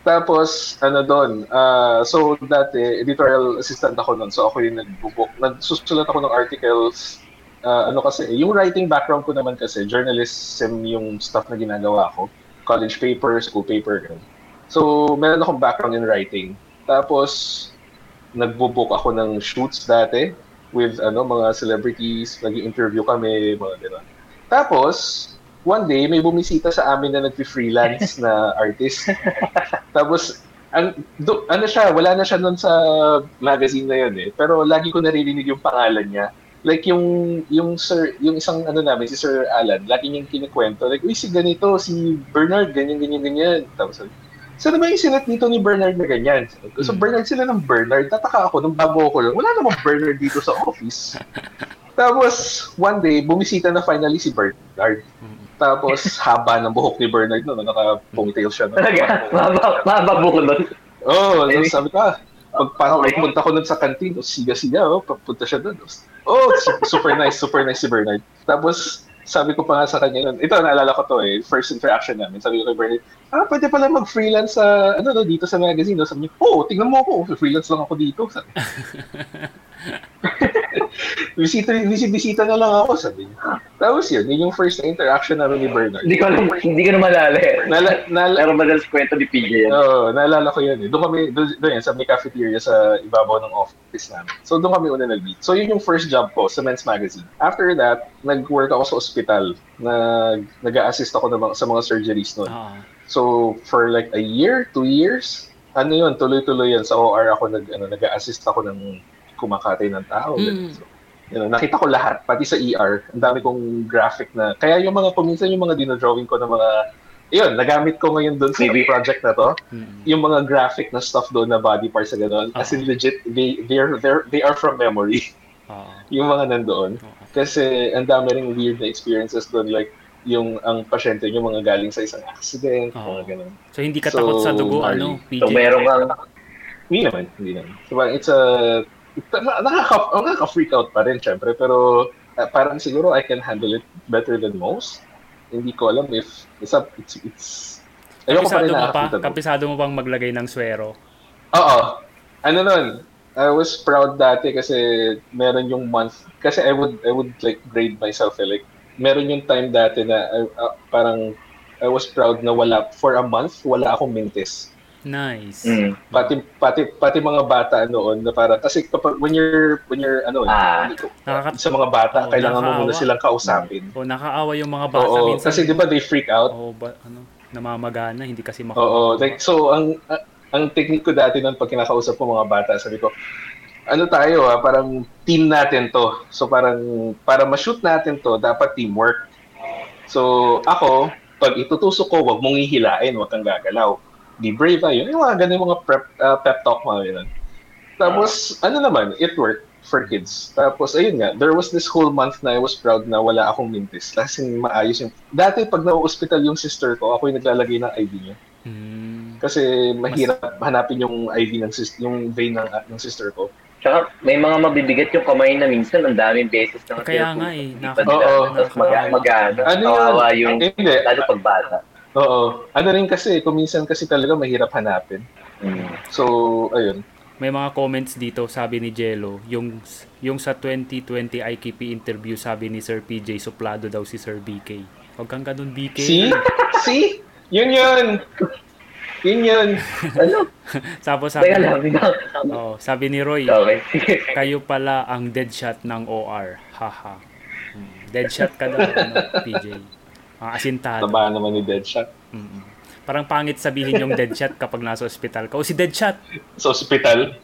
Tapos, ano doon, uh, so dati, editorial assistant ako noon. So ako yung nagbubuk, nagsusulat ako ng articles. Uh, ano kasi, yung writing background ko naman kasi, journalism yung stuff na ginagawa ko. College paper, school paper, ganun. So, meron akong background in writing. Tapos, nagbubook ako ng shoots dati with ano mga celebrities, nag-interview kami, mga gano'n. Tapos, one day, may bumisita sa amin na nag-freelance na artist. Tapos, ang, do, ano siya, wala na siya noon sa magazine na yun eh. Pero lagi ko naririnig yung pangalan niya. Like yung yung sir, yung isang ano namin si Sir Alan, lagi niyang kinikwento like, "Uy, si ganito, si Bernard ganyan ganyan ganyan." Tapos Saan ba yung sinet dito ni Bernard na ganyan? So
Hmm.
Bernard sila ng Bernard. Tataka ako nung bago ako lang. Wala namang Bernard dito sa office. Tapos, one day, bumisita na finally si Bernard. Tapos, haba ng buhok ni Bernard no, naka-ponytail siya. No?
Talaga, mahaba, buko nun.
Oo, oh,
Anyway.
sabi ko, ah, pagpasok
Okay.
pumunta ko nun sa canteen, oh, siga-siga, oh, papunta siya doon. Oh, su- super nice, super nice si Bernard. Tapos, sabi ko pa nga sa kanya nun, ito, naalala ko to eh, first interaction namin. Sabi ko kay Bernard, ah, pwede pala mag-freelance sa, ano, no, dito sa magazine. No? Sabi niya, oh, tingnan mo ako, freelance lang ako dito. Sabi niya. bisita, bisita, bisita na lang ako, sabi niya. Tapos yun, yun yung first na interaction namin ni Bernard.
Hindi ko alam, hindi ko na malala eh.
Nala, nala,
Pero madalas kwento ni PJ yan.
Oo, naalala ko yun eh. Doon kami, doon, doon yan, sa may cafeteria sa ibabaw ng office namin. So doon kami una nag-meet. So yun yung first job ko sa Men's Magazine. After that, nag-work ako sa ospital. Nag, nag-assist ako ng mga, sa mga surgeries noon.
Oo.
So for like a year, two years, ano yun, tuloy-tuloy yan. Sa OR ako, nag, ano, nag-assist ako ng kumakatay ng tao.
Mm.
So, you know, nakita ko lahat, pati sa ER. Ang dami kong graphic na, kaya yung mga, kuminsan yung mga dinodrawing ko ng mga, yun, nagamit ko ngayon doon sa
Maybe.
project na to
Mm.
yung mga graphic na stuff doon na body parts sa gano'n. As in legit, they, they're, they're, they are from memory.
Oo.
yung mga nandoon.
Oo.
Kasi ang dami ring weird na experiences doon. Like, yung ang pasyente yung mga galing sa isang accident,
Oo.
mga gano'n.
So, hindi ka
So,
takot sa dugo,
Marley.
ano, PJ?
So meron kang,
Hindi naman, hindi naman. So, parang it's a, it, na, nakaka, oh, nakaka-freak out pa rin, syempre. Pero, uh, parang siguro I can handle it better than most. Hindi ko alam if it's up, it's, it's Ayoko pa
Kapisado
rin
mo pa? Kapisado mo bang maglagay ng swero?
Oo. Ano nun? I was proud dati kasi meron yung month kasi I would I would like grade myself eh, like meron yung time dati na uh, uh, parang I was proud na wala for a month wala akong mintis.
Nice.
Mm.
Pati pati pati mga bata noon na parang kasi kapag when you're when you're ano
Ah.
Nakaka-
sa mga bata
Oo,
kailangan mo muna silang kausapin.
O nakaawa yung mga bata
Oo,
minsan.
kasi 'di ba they freak out.
Oo, ba, ano, namamagana, hindi kasi maka-
Oo, like so ang ang technique ko dati noon pag kinakausap ko mga bata, sabi ko, ano tayo ah, parang team natin to. So parang para ma-shoot natin to, dapat teamwork. So ako, pag itutusok ko, wag mong hihilain, wag kang gagalaw. Be brave ah, yun. Yung mga ganun mga prep, ah, pep talk mga yun. Tapos, ano naman, it worked for kids. Tapos, ayun nga, there was this whole month na I was proud na wala akong mintis. Kasi maayos yung... Dati, pag na-hospital yung sister ko, ako yung naglalagay ng IV niya.
Hmm.
Kasi mahirap hanapin yung IV ng sis- yung vein ng, ng sister ko.
Tsaka may mga mabibigat yung kamay na minsan ang daming beses na
Kaya nga eh, nakaka-
Oo.
Tapos mag- mag-ano.
Ano yun?
kawawa yung
Hindi.
lalo pag bata.
Oo. Ano rin kasi, kung minsan kasi talaga mahirap hanapin.
Mm.
So, ayun.
May mga comments dito, sabi ni Jello, yung yung sa 2020 IKP interview, sabi ni Sir PJ, suplado daw si Sir BK. Huwag kang ganun, BK.
See? See? Yun yun! Yun yun!
Ano?
Tapos sabi,
Teka lang.
oh, sabi ni Roy,
Okay.
kayo pala ang dead shot ng OR. Haha. Hmm. Dead shot ka daw, ano, PJ. Ang asintado.
Taba naman ni Deadshot.
Mm-mm. Parang pangit sabihin yung dead shot kapag nasa ospital ka. O si dead shot.
Sa ospital.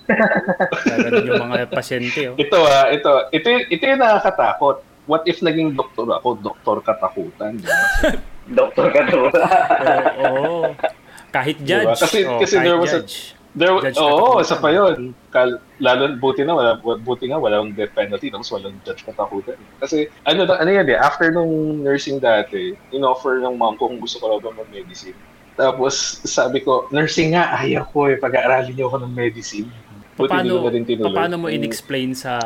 Ganun yung mga pasyente. Oh.
Ito ah, ito. Ito, ito yung nakakatakot. What if naging doktor ako? Doktor katakutan.
Doktor ka to.
Oo. oo. Kahit judge.
Diba? Kasi-
oh,
kasi
kahit
there was a-
judge.
There,
Judge
oo,
katakutan.
isa pa yun. Kal, lalo, buti na, wala, buti nga, walang death penalty, tapos walang judge katakutan. Kasi, ano, ano yan eh, after nung nursing dati, in-offer ng mom ko kung gusto ko raw ba mag-medicine. Tapos, sabi ko, nursing nga, ayaw ko eh, pag-aaralin niyo ako ng medicine. Buti
Paano,
na rin tinuloy.
paano mo
Mm.
in-explain sa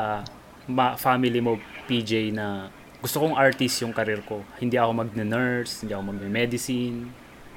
ma- family mo, PJ, na gusto kong artist yung karir ko. Hindi ako mag-nurse, hindi ako mag-medicine.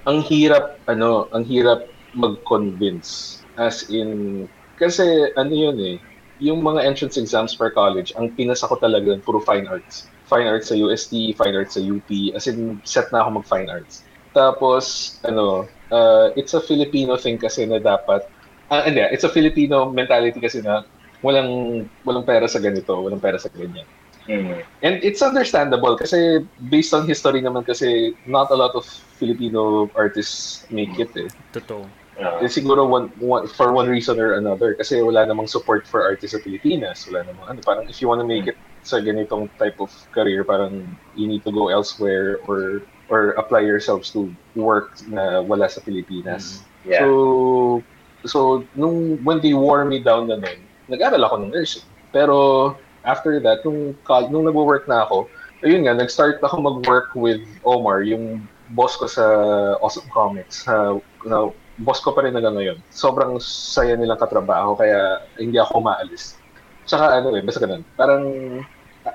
Ang hirap ano, ang hirap mag-convince as in kasi ano yun eh, yung mga entrance exams per college, ang pinasa ko talaga yun, puro fine arts. Fine arts sa UST, fine arts sa UP, as in set na ako mag fine arts. Tapos ano, uh, it's a Filipino thing kasi na dapat ah hindi, it's a Filipino mentality kasi na walang walang pera sa ganito, walang pera sa ganyan.
Mm.
And it's understandable kasi based on history naman kasi not a lot of Filipino artists make it eh.
Totoo.
Ah.
Eh, siguro one, one, for one reason or another kasi wala namang support for artists sa Pilipinas. Wala namang ano, parang if you want to make it sa ganitong type of career, parang you need to go elsewhere or or apply yourselves to work na wala sa Pilipinas.
Yeah.
So, so nung when they wore me down na nun, nag-aral ako ng nursing. Pero after that, nung, nung nag-work na ako, ayun nga, nag-start ako mag-work with Omar, yung boss ko sa Awesome Comics. Uh, na, boss ko pa rin hanggang ngayon. Sobrang saya nilang katrabaho, kaya hindi ako maalis. Tsaka ano eh, basta ganun. Parang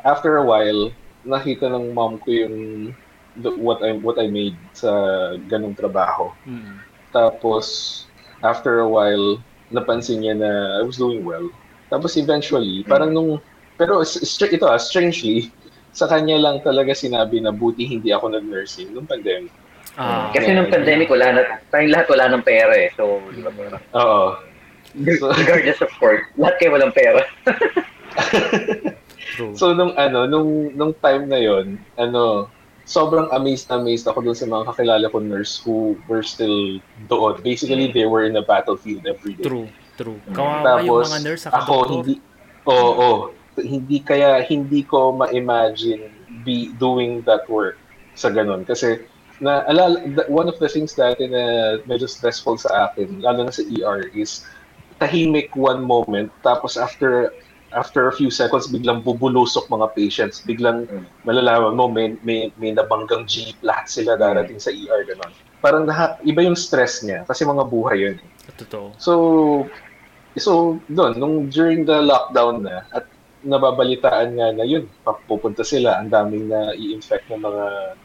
after a while, nakita ng mom ko yung the, what I what I made sa ganung trabaho.
Mm.
Tapos, after a while, napansin niya na I was doing well. Tapos eventually, parang nung, pero str- ito ah, strangely, sa kanya lang talaga sinabi na buti hindi ako nag-nursing nung pandemic.
Ah,
Kasi nung pandemic, wala na, tayong lahat wala ng pera eh. So, di ba?
Oo. So-
Regardless of course, lahat kayo walang pera.
So nung ano, nung nung time na yon, ano, sobrang amazed na amazed ako dun sa mga kakilala ko nurse who were still doon. Basically, they were in a battlefield every day.
True. True. Kawawa yung mga nurse sa
ako hindi Oo, oo. Hindi kaya hindi ko ma-imagine be doing that work sa ganun kasi na alala, one of the things dati na medyo stressful sa akin lalo na sa ER is tahimik one moment tapos after after a few seconds biglang bubulusok mga patients biglang
Mm.
malalaman mo may may, may nabanggang jeep lahat sila darating sa ER ganun parang lahat iba yung stress niya kasi mga buhay yun
Totoo.
So, so doon, nung during the lockdown na, at nababalitaan nga na yun, pupunta sila, ang daming na i-infect ng mga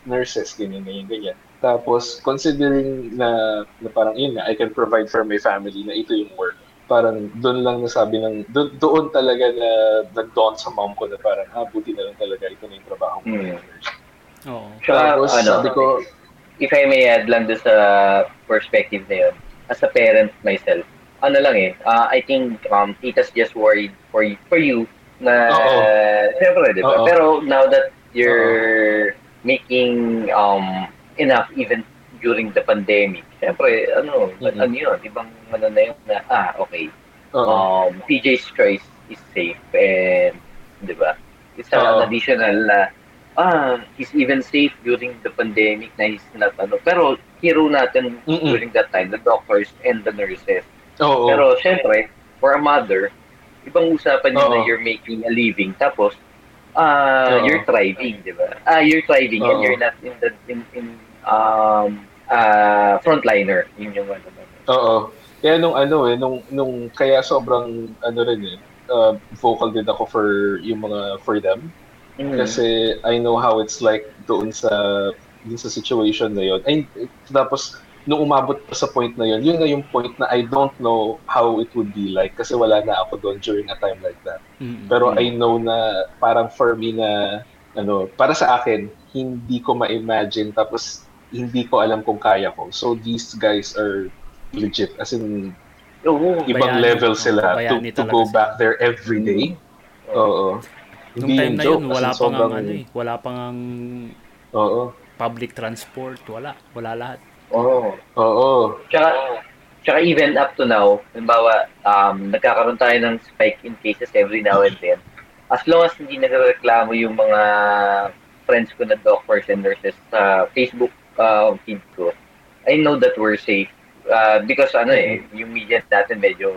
nurses, ganyan, ganyan, ganyan. Tapos, considering na, na parang yun nga, I can provide for my family na ito yung work. Parang doon lang nasabi ng, doon, doon talaga na nag-dawn sa mom ko na parang, ah, buti na lang talaga ito na yung trabaho ko.
Hmm.
Oo.
Tapos,
ano,
sabi ko,
if I may add lang doon sa perspective na yun, as a parent myself, ano lang eh, uh, I think um, tita's just worried for you, for you na,
Oo.
siyempre, di ba?
Oo.
Pero now that you're making um, enough even during the pandemic, siyempre, ano,
Mhm.
ano yun, ibang ano na yun na, ah, okay,
oo,
um, PJ's choice is safe and, di ba? It's an
Oo.
additional na, ah, he's even safe during the pandemic na he's not, ano, pero hero natin
Mm-mm.
during that time, the doctors and the nurses.
oo,
Pero syempre, for a mother, ibang usapan yun na you're making a living, tapos, ah,
Oo.
you're thriving, di ba? Ah, you're thriving and
Oo.
you're not in the, in, in, um, ah, frontliner. Yun yung ano.
oo. Kaya nung ano eh, nung, nung kaya sobrang ano rin eh, uh, vocal din ako for yung mga for them.
Mm.
Kasi I know how it's like doon sa doon sa situation na yun. Ay, tapos nung umabot pa sa point na yun, yun na yung point na I don't know how it would be like kasi wala na ako doon during a time like that.
Mm-mm.
Pero I know na parang for me na ano, para sa akin, hindi ko ma-imagine tapos hindi ko alam kung kaya ko. So these guys are legit as in
Oo.
ibang
Bayani.
level sila to, to go
sila.
back there every day. Oo.
Nung
Hindi
time na
joke,
yun, wala ang
sobrang-
ano eh, wala pang ang
Oo.
public transport, wala, wala lahat.
Oo.
Oo.
Tsaka, tsaka even up to now, halimbawa, um, nagkakaroon tayo ng spike in cases every now and then. As long as hindi nagreklamo yung mga friends ko na doctors and nurses sa Facebook uh, feed ko, I know that we're safe. Uh, because ano eh, yung media natin medyo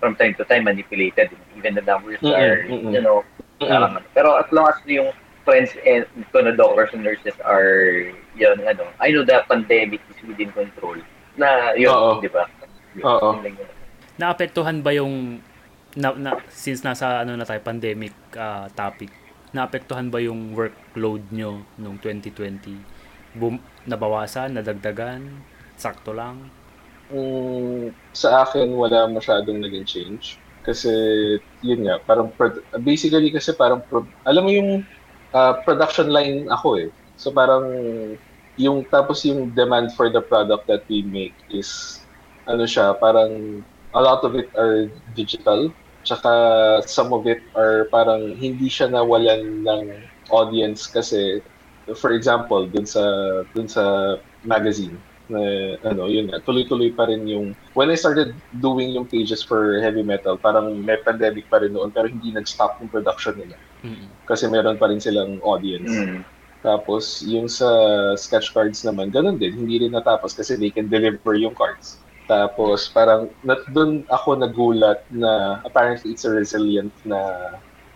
from time to time manipulated. Even the numbers
Mm-mm,
are,
mm-mm.
you know, parang ano. Pero as long as yung friends and ko na doctors and nurses are, yun, ano, I know the pandemic is within control. Na, yun,
Oo.
di ba?
Oo.
Naapektuhan ba yung na, na, since nasa ano na tayo pandemic ah, topic, naapektuhan ba yung workload nyo nung 2020? Bum, nabawasan, nadagdagan, sakto lang?
Mm, sa akin, wala masyadong naging change. Kasi, yun nga, parang, basically kasi parang, alam mo yung ah, production line ako eh. So parang, yung, tapos yung demand for the product that we make is, ano siya, parang, a lot of it are digital. Tsaka, some of it are parang, hindi siya nawalan ng audience kasi, for example, dun sa, dun sa magazine, na ano, yun nga, tuloy-tuloy pa rin yung when I started doing yung pages for heavy metal, parang may pandemic pa rin noon pero hindi nag-stop yung production nila
Mm-mm.
kasi meron pa rin silang audience.
Mm.
Tapos yung sa sketch cards naman, ganun din, hindi rin natapos kasi they can deliver yung cards. Tapos parang na, doon ako nagulat na apparently it's a resilient na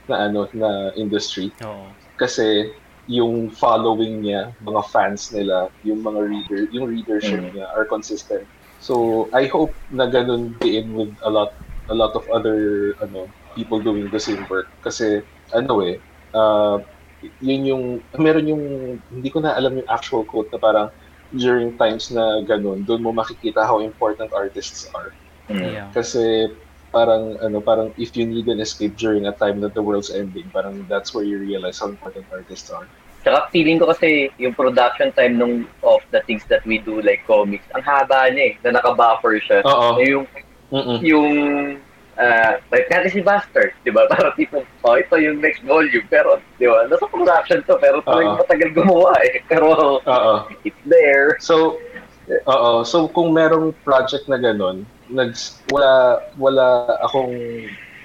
na ano na industry
Oo.
kasi yung following niya, mga fans nila, yung mga reader, yung readership
Mm.
niya are consistent. So I hope na ganun din with a lot a lot of other ano people doing the same work kasi ano eh uh, yun yung meron yung hindi ko na alam yung actual quote na parang during times na ganun doon mo makikita how important artists are
Mm.
Yeah.
kasi parang ano parang if you need an escape during a time that the world's ending parang that's where you realize how important artists are
Tsaka feeling ko kasi yung production time nung of the things that we do like comics, ang haba niya eh, na naka-buffer siya.
Oo.
Yung,
Mm-mm.
yung, uh, like natin si Bastard, di ba? Parang tipo, oh, ito yung next volume. Pero, di ba, nasa production to, pero talagang matagal gumawa eh. Pero,
Oo.
it's there.
So, oo. So, kung merong project na ganun, nag, wala, wala akong,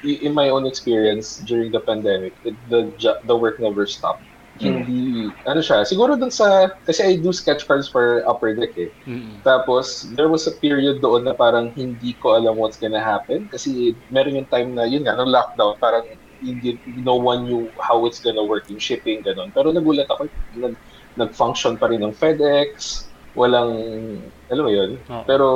in my own experience during the pandemic, it, the, the work never stopped.
Mm.
Hindi, ano siya, siguro dun sa, kasi I do sketch cards for Upper Deck eh.
Mm-mm.
Tapos, there was a period doon na parang hindi ko alam what's gonna happen. Kasi meron yung time na, yun nga, nung lockdown, parang hindi, no one knew how it's gonna work, yung shipping, ganun. Pero nagulat ako, nag, nag-function pa rin ng FedEx, walang, alam mo yun.
Oo.
Pero,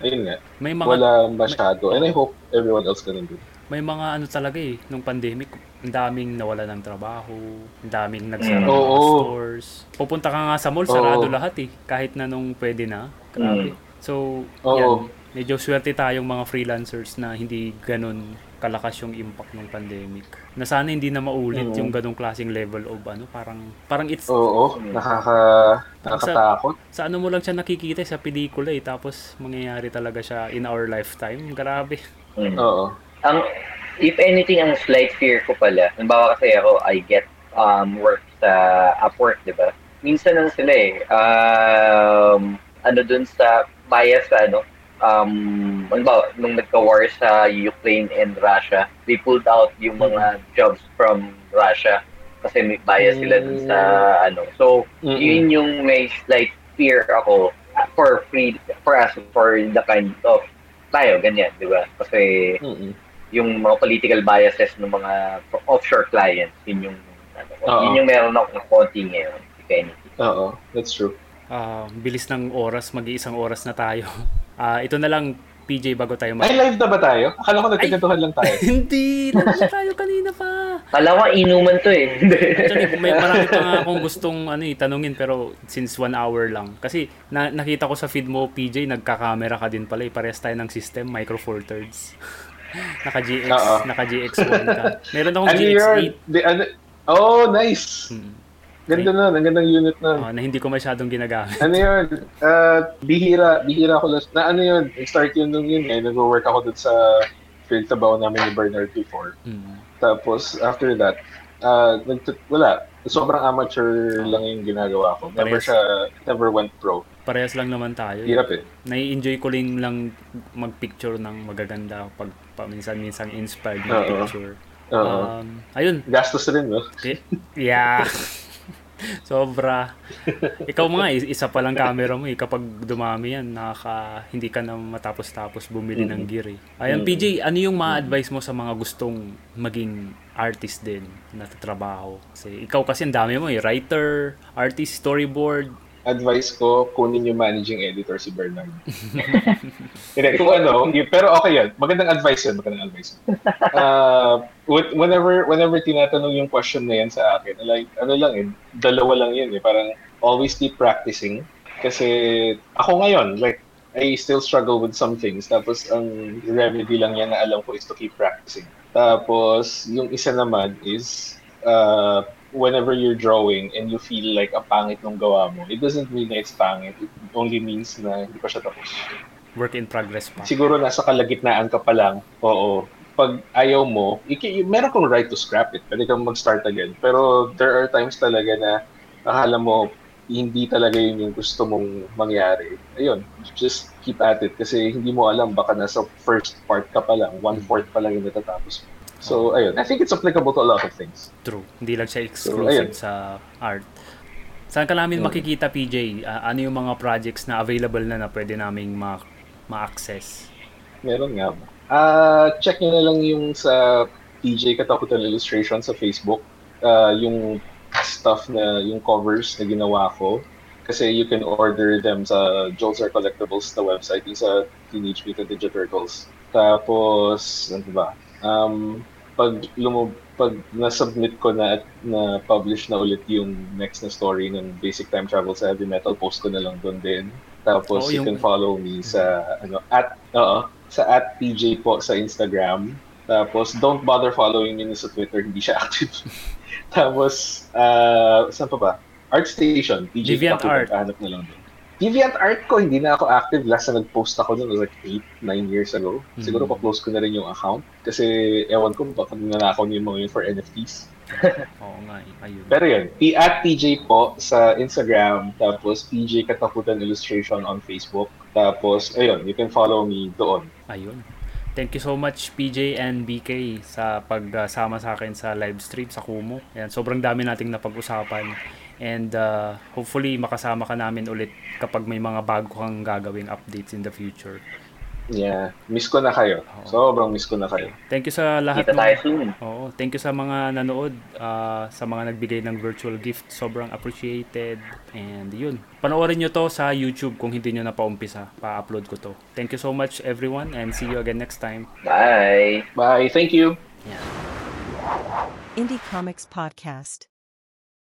ayun nga,
May mga
wala masyado. And I hope everyone else ganun din.
may mga ano talaga eh, nung pandemic, ang daming nawala ng trabaho, ang daming nagsara ng
Mm.
mga
Oo.
stores. Pupunta ka nga sa mall, sarado
Oo.
lahat eh, kahit na nung pwede na. Grabe. So,
Oo.
yan. Medyo swerte tayong mga freelancers na hindi ganun kalakas yung impact ng pandemic. Na sana hindi na maulit
Oo.
yung ganung klaseng level of ano, parang parang it's
Oo, nakaka, nakakatakot.
sa ano mo lang siya nakikita sa pelikula eh tapos mangyayari talaga siya in our lifetime. Grabe.
Mm.
Oo.
ang if anything ang slight fear ko pala halimbawa kasi ako I get um work sa Upwork di ba minsan lang sila eh um ano dun sa bias sa ano um halimbawa nung nagka-war sa Ukraine and Russia they pulled out yung mga jobs from Russia kasi may bias sila dun sa ano so
Mm-mm.
yun yung may slight fear ako for free for us for the kind of tayo ganyan di ba kasi
Mm-mm.
yung mga political biases ng mga offshore clients, yun yung ano, yun yung meron ako ng konti ngayon.
Oo, that's true.
Ah, bilis ng oras, mag-iisang oras na tayo. Ah, ito na lang PJ bago tayo mag
Ay, live na ba tayo? Akala ko nagkagantuhan lang tayo.
Hindi, live tayo kanina pa.
Kala ko inuman to eh.
Actually, may marami pa nga akong gustong ano, eh, tanungin pero since one hour lang. Kasi na, nakita ko sa feed mo, PJ, nagka-camera ka din pala. Eh. Parehas tayo ng system, Micro Four Thirds. naka GX, naka GX1 ka. Meron akong
Ano
GX8.
yun? Di, ano, oh, nice!
Hmm.
Ganda nun, ang gandang unit nun.
Ah, na hindi ko masyadong ginagamit.
Ano yun? Uh, bihira, bihira ko last. Na ano yun? Start yun nung yun eh. Nag-work ako dun sa field trabaho namin ni Bernard before.
Hmm.
Tapos, after that, uh, nagtut- wala. Sobrang amateur lang yung ginagawa ko. Never
Parehas.
siya, never went pro.
Parehas lang naman tayo.
Hirap eh.
Nai-enjoy ko rin lang mag-picture ng magaganda pag paminsan-minsan inspired ng
Oo.
picture.
Oo.
Um, ayun.
Gastos rin, no?
Eh, Yeah. Sobra. Ikaw mga is- isa pa lang camera mo eh. Kapag dumami yan, nakaka, hindi ka na matapos-tapos bumili ng gear eh. Ayan, PJ, ano yung ma-advise mo sa mga gustong maging artist din na trabaho? Kasi ikaw kasi ang dami mo eh. Writer, artist, storyboard.
Advice ko, kunin yung managing editor si Bernard. Hindi, kung ano, pero okay yan. Magandang advice yun. Magandang advice. Uh, wh- whenever, whenever tinatanong yung question na yan sa akin, like, ano lang eh, dalawa lang yun eh. Parang always keep practicing. Kasi ako ngayon, like, I still struggle with some things. Tapos, ang remedy lang yan na alam ko is to keep practicing. Tapos, yung isa naman is, uh, whenever you're drawing and you feel like ang pangit nung gawa mo, it doesn't mean na it's pangit. It only means na hindi pa siya tapos.
Work in progress pa.
Siguro nasa kalagitnaan ka pa lang, oo. Pag ayaw mo, iki, meron kang right to scrap it. Pwede kang mag-start again. Pero there are times talaga na akala mo hindi talaga yun yung gusto mong mangyari. Ayun, just keep at it. Kasi hindi mo alam, baka nasa first part ka pa lang, one-fourth pa lang yung natatapos mo. So, ayun. I think it's applicable to a lot of things.
True. Hindi lang siya
ayun.
exclusive sa art. Saan ka namin makikita, PJ? Ah, ano yung mga projects na available na na pwede naming ma- ma-access?
Meron nga. Ah, check nyo na lang yung sa PJ Katakutan Illustration sa Facebook. Ah, yung stuff na, yung covers na ginawa ko. Kasi you can order them sa Jolzer Collectibles na website, yung sa Teenage Mutant Ninja Turtles. Tapos, ano ba? Um, pag lumab pag na-submit ko na at na-publish na ulit yung next na story ng Basic Time Travel sa Heavy Metal, post ko na lang doon din. Tapos
Oo,
you
yung-
can follow me sa ano at oo, sa at PJ po sa Instagram. Tapos don't bother following me sa Twitter, hindi siya active. Tapos uh, saan pa ba? ArtStation, PJ
Deviant Art.
hanap na lang doon. Deviant Art ko, hindi na ako active. Last na nag-post ako noon like 8, 9 years ago. Siguro
Mhm.
pa-close ko na rin yung account. Kasi ewan ko, baka nanakaw niyo yung mga yun for NFTs.
Oo nga, eh. ayun.
Pero yun, P at PJ po sa Instagram, tapos PJ Katakutan Illustration on Facebook. Tapos, ayun, you can follow me doon.
Ayun. Thank you so much PJ and BK sa pagsama sa akin sa live stream sa Kumu. Ayan, sobrang dami nating napag-usapan. And uh, hopefully makasama ka namin ulit kapag may mga bago kang gagawing updates in the future.
Yeah, miss ko na kayo. Sobrang miss ko na kayo.
Thank you sa lahat
Kita tayo soon.
Oo, thank you sa mga nanood, ah, sa mga nagbigay ng virtual gift. Sobrang appreciated. And yun, panoorin nyo to sa YouTube kung hindi nyo na paumpisa. Pa-upload ko to. Thank you so much everyone and see you again next time.
Bye!
Bye. Thank you.
Yeah.
Indie Comics Podcast.